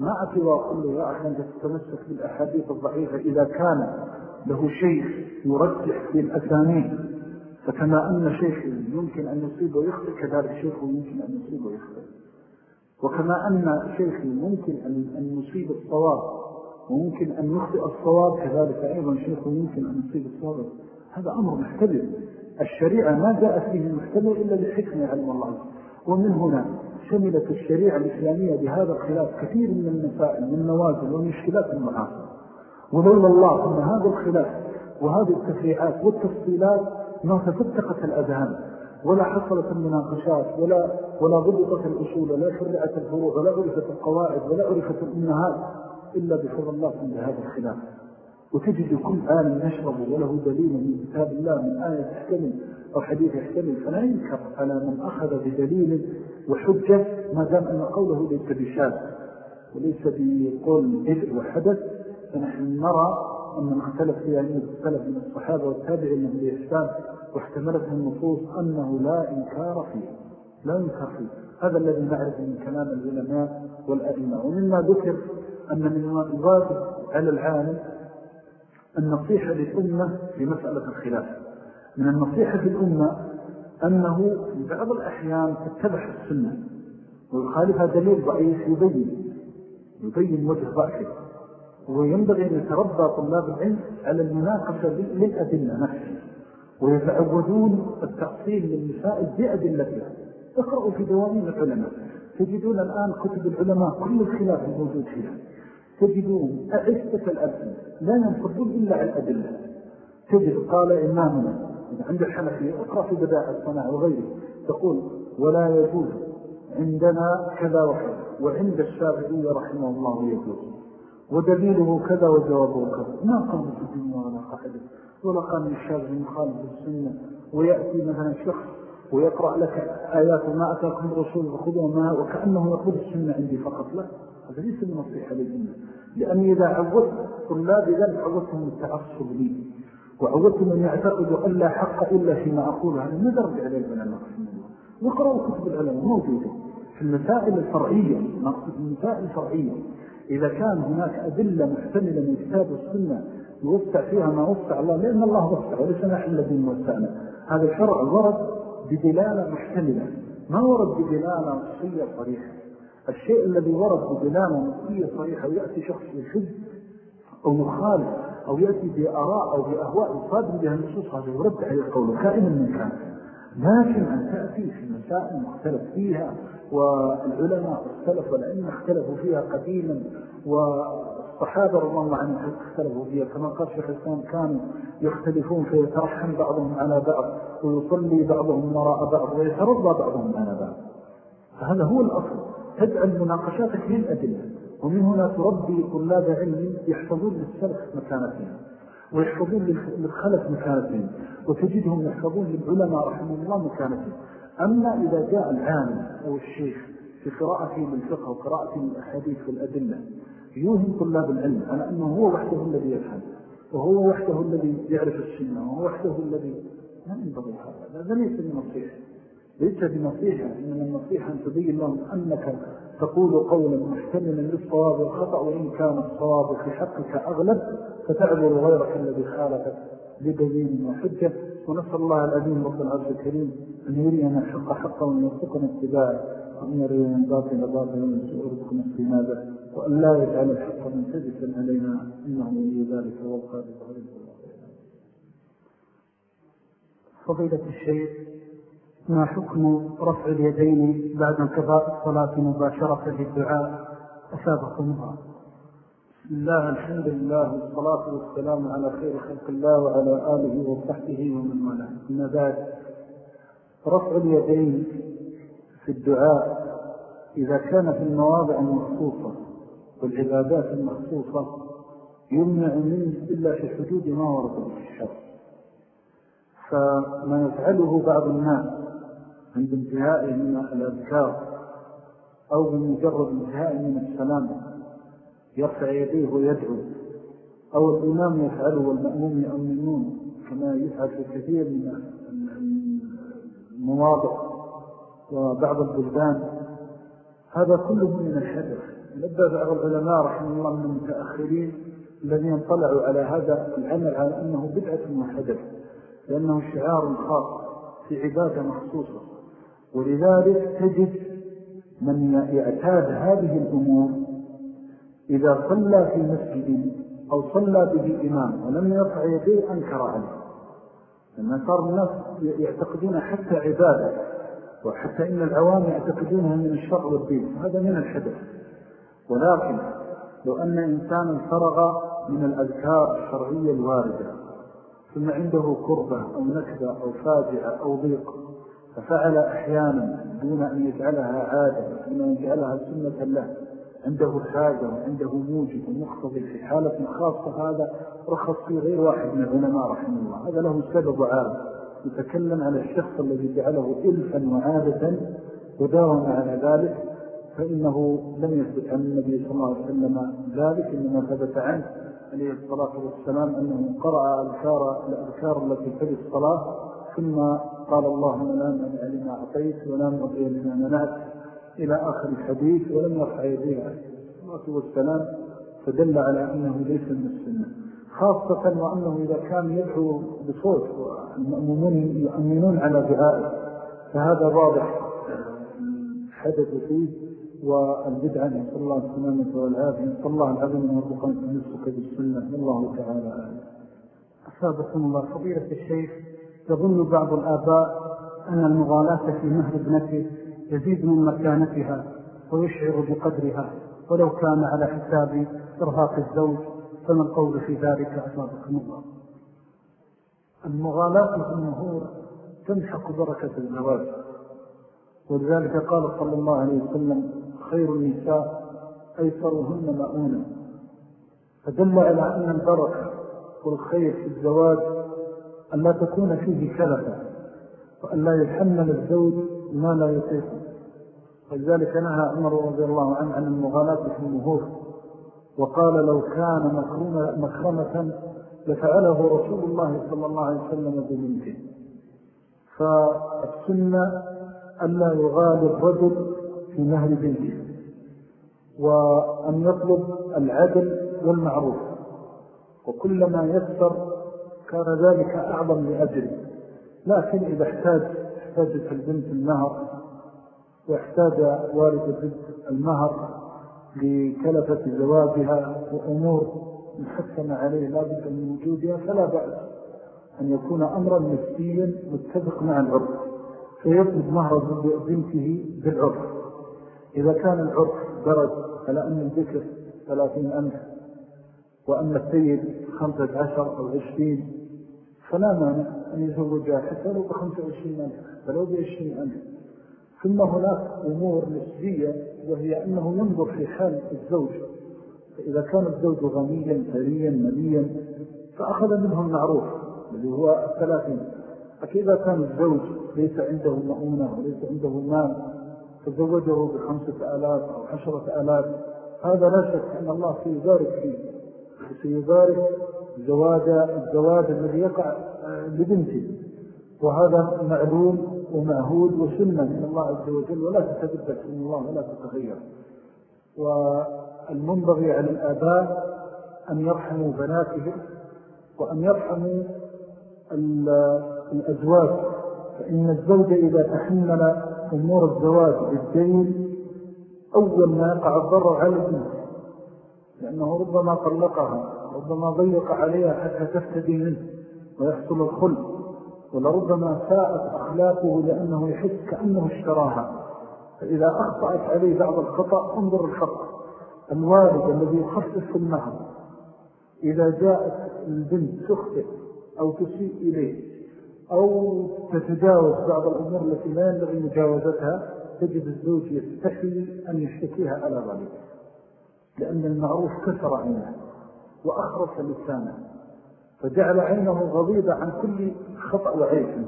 ما له يا أخي أنت تتمسك بالأحاديث الضعيفة إذا كان له شيخ يرجح في الأسانين فكما أن شيخ يمكن أن يصيب ويخطئ كذلك شيخ يمكن أن يصيب ويخطئ. وكما أن شيخ ممكن أن يصيب الصواب وممكن أن يخطئ الصواب كذلك أيضا شيخ يمكن أن يصيب الصواب. هذا أمر محتمل. الشريعة ما جاءت فيه المحتمل إلا لحكمة علم الله. ومن هنا شملت الشريعة الإسلامية بهذا الخلاف كثير من المسائل من النوازل والمشكلات المعاصرة ولولا الله أن هذا الخلاف وهذه التفريعات والتفصيلات ما تفتقت الأذهان. ولا حصلت المناقشات ولا ولا ضبطت الأصول ولا شرعت الفروع ولا عرفت القواعد ولا عرفت الأمهات إلا بفضل الله من هذا الخلاف. وتجد كل آل يشرب وله دليل من كتاب الله من آية تحتمل أو حديث يحتمل فلا ينكر على من أخذ بدليل وحجة ما دام أن قوله ليس بشاذ وليس بقول بدء وحدث فنحن نرى أن من اختلف في علم السلف من الصحابة والتابع من بإحسان واحتملته النصوص أنه لا إنكار فيه لا إنكار فيه. هذا الذي نعرف من كلام العلماء والأئمة. ومما ذكر أن من الواجب على العالم النصيحة للأمة في مسألة الخلاف. من النصيحة للأمة أنه في بعض الأحيان تتبع السنة ويخالفها دليل ضعيف يبين يبين وجه ضعفه وينبغي أن يتربى طلاب العلم على المناقشة للأدلة نفسها ويتعودون التأصيل للمسائل بأدلتها. اقرأوا في دوامين العلماء. تجدون الآن كتب العلماء كل الخلاف الموجود فيها. تجدون أعزة الأدلة لا ينفضون إلا على الأدلة. تجد قال إمامنا عند الحنفية اقرأ في بداء الصناع وغيره تقول ولا يجوز عندنا كذا وكذا. وعند الشافعي رحمه الله يجوز. ودليله كذا وجوابه كذا. ما قام في الدنيا ولا قاعدة. ولا قام الشافعي مخالف السنة ويأتي مثلا شخص ويقرأ لك آيات ما أتاكم الرسول فخذوا ما وكأنه يقول السنة عندي فقط. لا هذا ليس النصيحة للجنة لأني إذا عودت طلابي ذلك عودتهم التعصب لي. وعودتهم أن يعتقدوا أن لا حق إلا فيما أقوله هذا ما درج عليه العلماء وقرأوا كتب العلماء موجودة في المسائل الفرعية. المسائل الفرعية. إذا كان هناك أدلة محتملة من كتاب السنة يوسع فيها ما وسع الله لأن الله وسع وليس نحن الذين وسعنا. هذا الشرع ورد بدلالة محتملة. ما ورد بدلالة نصية صريحة؟ الشيء الذي ورد بدلالة نصية صريحة ويأتي شخص يشد أو مخالف أو يأتي بأراء أو بأهواء يصادم بها النصوص هذا يرد عليه القول كائنا من كان. لكن أن تأتي في مسائل مختلف فيها؟ والعلماء والسلف والعلم اختلفوا فيها قديما والصحابة رضي الله عنهم اختلفوا فيها. كما قال شيخ الإسلام كانوا يختلفون فيترحم بعضهم على بعض ويصلي بعضهم وراء بعض ويترضى بعضهم على بعض. فهذا هو الأصل. تجعل مناقشاتك للأدلة. ومن هنا تربي طلاب علم يحفظون للسلف مكانتهم ويحفظون للخلف مكانتهم وتجدهم يحفظون للعلماء رحمه الله مكانتهم. أما إذا جاء العالم أو الشيخ في قراءته للفقه وقراءته للأحاديث والأدلة يوهم طلاب العلم على أنه هو وحده الذي يفهم وهو وحده الذي يعرف السنة وهو وحده الذي ما ينبغي هذا هذا ليس بنصيحة ليس بنصيحة إنما النصيحة أن تبين لهم أنك تقول قولا محتملا للصواب والخطأ وإن كان الصواب في حقك أغلب فتعذر غيرك الذي خالفك بدليل وحجة. ونسأل الله العظيم رب العرش الكريم أن يرينا الحق حقا وأن يرزقنا اتباعه وأن يرينا باطل باطلا وأن يرزقنا استنابه وأن لا يجعل الحق منتجسا علينا إنه ولي ذلك عليه. الله فضيلة الشيخ ما حكم رفع اليدين بعد انقضاء الصلاة مباشرة للدعاء؟ أسابق الله. بسم الله الحمد لله والصلاة والسلام على خير خلق الله وعلى آله وصحبه ومن والاه. أما بعد رفع اليدين في الدعاء إذا كان في المواضع المخصوصة والعبادات المخصوصة يمنع منه إلا في حدود ما ورد في الشر فما يفعله بعض الناس عند انتهائه من الأذكار أو بمجرد انتهاء من السلام يرفع يديه ويدعو أو الإمام يفعله والمأموم يؤمنون كما يفعل في كثير من المواضع وبعض البلدان. هذا كله من الحدث. نبدأ بعض العلماء رحمه الله من المتأخرين الذين طلعوا على هذا العمل على أنه بدعة وحدث لأنه شعار خاص في عبادة مخصوصة. ولذلك تجد من يعتاد هذه الأمور إذا صلى في مسجد أو صلى به إمام ولم يرفع يديه أنكر عليه. لأن صار الناس يعتقدون حتى عبادة وحتى إن العوام يعتقدونها من الشر والدين. هذا من الحدث. ولكن لو أن إنسانا فرغ من الأذكار الشرعية الواردة ثم عنده كربة أو نكبة أو فاجعة أو ضيق ففعل أحيانا دون أن يجعلها عادة دون أن يجعلها سنة له. عنده حاجة وعنده موجب ومختضي في حالة خاصة هذا رخص في غير واحد من العلماء رحمه الله. هذا له سبب وعالم يتكلم على الشخص الذي جعله إلفا وعادة وداوم على ذلك فإنه لم يثبت عن النبي صلى الله عليه وسلم ذلك إنما ثبت عنه عليه الصلاة والسلام أنه قرأ الأذكار التي في الصلاة ثم قال اللهم لا منع لما أعطيت ولا مؤذي لما منعت إلى آخر الحديث ولم يرفع يديه عليه الصلاة والسلام فدل على أنه ليس من السنة. خاصة وأنه إذا كان يدعو بصوت والمؤمنون يؤمنون على دعائه فهذا واضح. حدث فيه والبدعة نسأل الله السلامة والعافية. نسأل الله العظيم ورزقنا نفسك بالسنة. والله تعالى أعلم. أسابقكم الله. فضيلة الشيخ يظن بعض الآباء أن المغالاة في مهر ابنته يزيد من مكانتها ويشعر بقدرها ولو كان على حساب إرهاق الزوج فما القول في ذلك؟ أجابكم الله. المغالاة في النهور تمحق بركة الزواج. ولذلك قال صلى الله عليه وسلم خير النساء أيسرهن مؤونة. فدل على أن البركة والخير في الزواج أن لا تكون فيه كلفة وأن لا يحمل الزوج ما لا يطيق ولذلك نهى عمر رضي الله عنه عن المغالاة في النهور وقال لو كان مكرمة لفعله رسول الله صلى الله عليه وسلم بمنته فالسنة ألا يغالي الرجل في نهر بنته وأن يطلب العدل والمعروف. وكلما يكثر كان ذلك أعظم لأجل لكن إذا احتاج احتاجت البنت النهر واحتاج والد المهر لكلفة زواجها وأمور محكمة عليه لا بد من وجودها فلا بأس أن يكون أمرا نفسيا متفق مع العرف. فيطلب مهر بنته بالعرف. إذا كان العرف درج على أن الذكر ثلاثين ألف وأن السيد خمسة عشر أو عشرين فلا مانع أن يزوجها حتى لو بخمسة وعشرين ألف فلو بعشرين ألف. ثم هناك أمور نسبية وهي أنه ينظر في حال الزوج. فإذا كان الزوج غنيا ثريا مليا فأخذ منه المعروف الذي هو الثلاثين. فكذا كان الزوج ليس عنده مؤونة وليس عنده مال فزوجه بخمسة آلاف أو عشرة آلاف هذا لا شك أن الله سيبارك فيه. سيبارك زواج الزواج الذي يقع لبنته. وهذا معلوم ومعهود وسنة من الله عز وجل ولا تتبدل من الله ولا تتغير. والمنبغي على الآباء أن يرحموا بناتهم وأن يرحموا الأزواج. فإن الزوج إذا تحمل أمور الزواج بالدين أول ما يقع الضرر على البنت لأنه ربما طلقها. ربما ضيق عليها حتى تفتدي منه ويحصل الخلق ولربما ساءت أخلاقه لأنه يحس كأنه اشتراها. فإذا أخطأت عليه بعض الخطأ انظر الخطأ الوالد الذي يخصص النهر إذا جاءت البنت تخطئ أو تسيء إليه أو تتجاوز بعض الأمور التي لا ينبغي مجاوزتها تجد الزوج يستحي أن يشتكيها على ذلك لأن المعروف كسر عينه وأخرس لسانه فجعل عينه غضيضة عن كل خطأ وعيب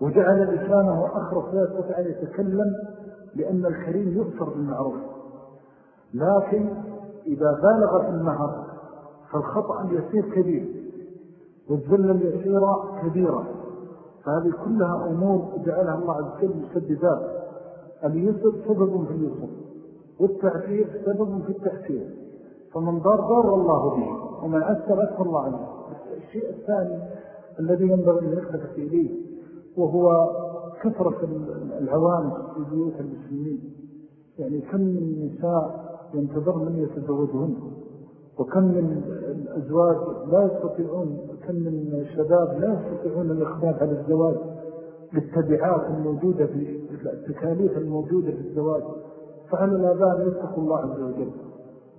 وجعل لسانه أخرس لا يستطيع أن يتكلم لأن الكريم يؤثر بالمعروف. لكن إذا بالغ في النهر فالخطأ اليسير كبير والذل اليسير كبيرة فهذه كلها أمور جعلها الله عز وجل مسددات. اليسر سبب في اليسر والتعفير سبب في التعفير فمن ضار ضار الله به ومن أسر أسر الله عنه الشيء الثاني الذي ينبغي أن يختلف إليه وهو كثرة العوانس في بيوت المسلمين. يعني كم من نساء ينتظر من يتزوجهن وكم من الأزواج لا يستطيعون كم من شباب لا يستطيعون الإخبار على الزواج للتبعات الموجودة في التكاليف الموجودة في الزواج. فعلى الآباء يتقوا الله عز وجل.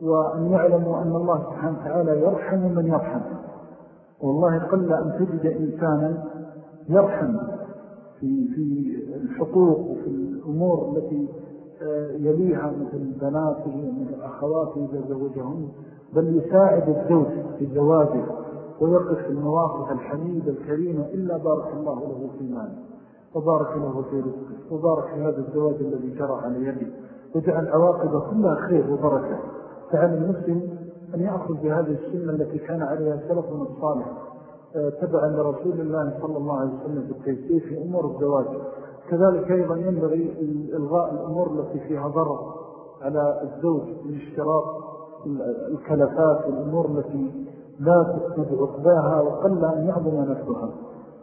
وأن يعلموا أن الله سبحانه وتعالى يرحم من يرحم. والله قل أن تجد إنسانا يرحم في, في الحقوق وفي الأمور التي آه، يليها مثل بناته ومثل أخواته إذا زوجهم بل يساعد الزوج في زواجه ويقف في المواقف الحميدة الكريمة إلا بارك الله له في ماله وبارك له في رزقه وبارك في هذا الزواج الذي جرى على يده وجعل عواقبه كلها خير وبركة. فعلى المسلم أن يأخذ بهذه السنة التي كان عليها سلفنا الصالح آه، تبعا لرسول الله صلى الله عليه وسلم في التيسير في أمور الزواج. كذلك أيضا ينبغي إلغاء الأمور التي فيها ضرر على الزوج من اشتراط الكلفات والأمور التي لا تكتب عقباها وقل أن يعظم نفسها.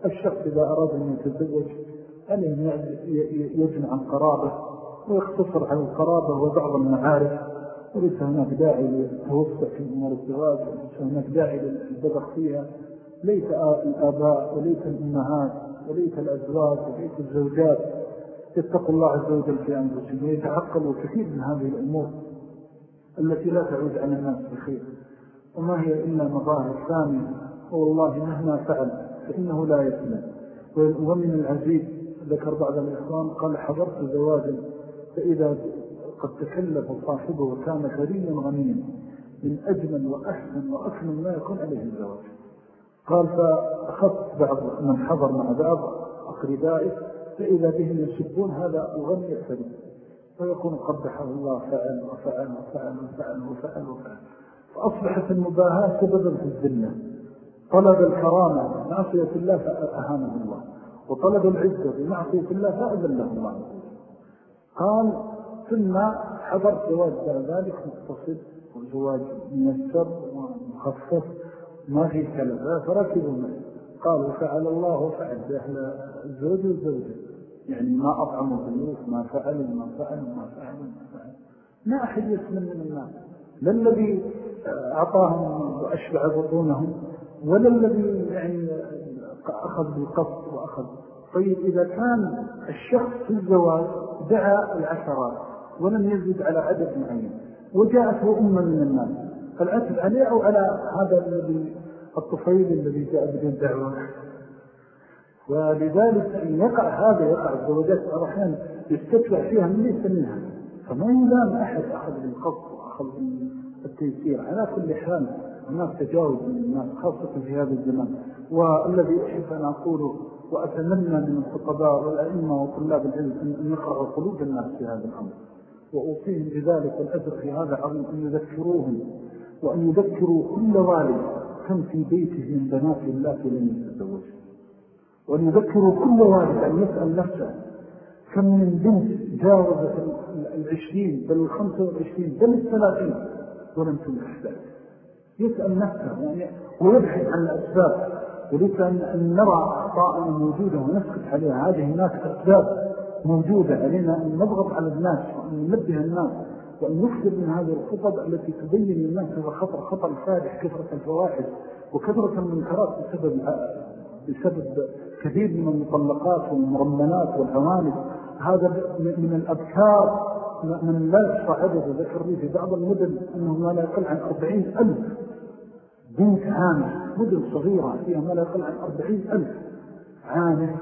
الشخص إذا أراد أن يتزوج عليه يجمع عن قرابة ويختصر عن القرابة وبعض المعارف. وليس هناك داعي للتوسع في أمور الزواج وليس هناك داعي للبدخ فيها. ليس الآباء وليس الأمهات وليس الأزواج وليس الزوجات. يتقوا الله عز وجل في أنفسهم ويتعقلوا كثير من هذه الأمور التي لا تعود على الناس بخير وما هي إلا مظاهر ثانية. والله مهما فعل فإنه لا يسلم ومن العزيز ذكر بعض الإخوان قال حضرت زواجا فإذا قد تكلف صاحبه وكان غريا غنيا من أجمل وأحسن وأكمل ما يكون عليه الزواج. قال فأخذت بعض من حضر مع بعض أقربائه فإذا بهم يسبون هذا الغني الفريد فيكون قبحه الله فعل وفعل وفعل وفعل وفعل وفعل. فأصبحت المباهاة سببا في الذلة. طلب الكرامة معصية الله فأهانه الله. وطلب العزة بمعصية الله فأذله الله. قال ثم حضرت زواج ذلك متصل وزواج ميسر ومخفف ما في كلام فركبوا منه قال وفعل الله وفعل بأهل الزوج والزوجة يعني ما أطعموا الضيوف ما فعلوا ما فعلوا ما فعلوا ما فعلوا ما أحد يسلم من الناس. لا الذي أعطاهم وأشبع بطونهم ولا الذي يعني أخذ بالقصد وأخذ. طيب إذا كان الشخص في الزواج دعا العشرات ولم يزد على عدد معين. وجاءته أمة من الناس. فالعتب عليه أو على هذا الذي الطفيل الذي جاء بدون دعوة؟ ولذلك يقع هذا يقع الزواجات الأحيان يستتبع فيها من ليس منها. فما يلام أحد أخذ بالقصد وأخذ بالتيسير. على كل حال هناك تجاوز من الناس خاصة في هذا الزمان. والذي أحب أن أقوله وأتمنى من الخطباء والأئمة وطلاب العلم أن يقرأوا قلوب الناس في هذا الأمر. وأوصيهم بذلك والأجر في هذا عظيم أن يذكروهم وأن يذكروا كل والد كم في بيته من بنات الله لم يتزوج. وأن يذكروا كل والد أن يسأل نفسه كم من بنت جاوزت العشرين بل الخمسة والعشرين بل الثلاثين ولم تنكح ذلك. يسأل نفسه يعني ويبحث عن الأسباب وليس أن نرى أخطاء موجودة ونسكت عليها. هذه هناك أسباب موجودة علينا أن نضغط على الناس وأن ننبه الناس وأن نكثر من هذه الخطب التي تبين للناس هذا خطر خطر فارح كثرة الفواحش وكثرة المنكرات بسبب بسبب كثير من المطلقات والمرمنات والعوانس هذا من الأبكار من لا عدد ذكر لي في بعض المدن أنه ما لا يقل عن أربعين ألف بنت عامة مدن صغيرة فيها ما لا يقل عن أربعين ألف عامة.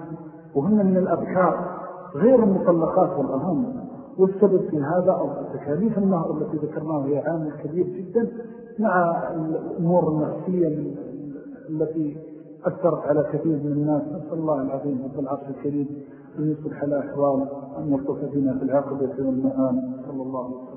وهن من الأبكار غير المطلقات والأهم والسبب في هذا أو تكاليف النهر التي ذكرناها هي عامل كبير جدا مع الأمور النفسية التي أثرت على كثير من الناس. نسأل الله العظيم رب العرش الكريم أن يصلح الأحوال أن يلطف بنا في العاقبة والمآن صلى الله عليه وسلم.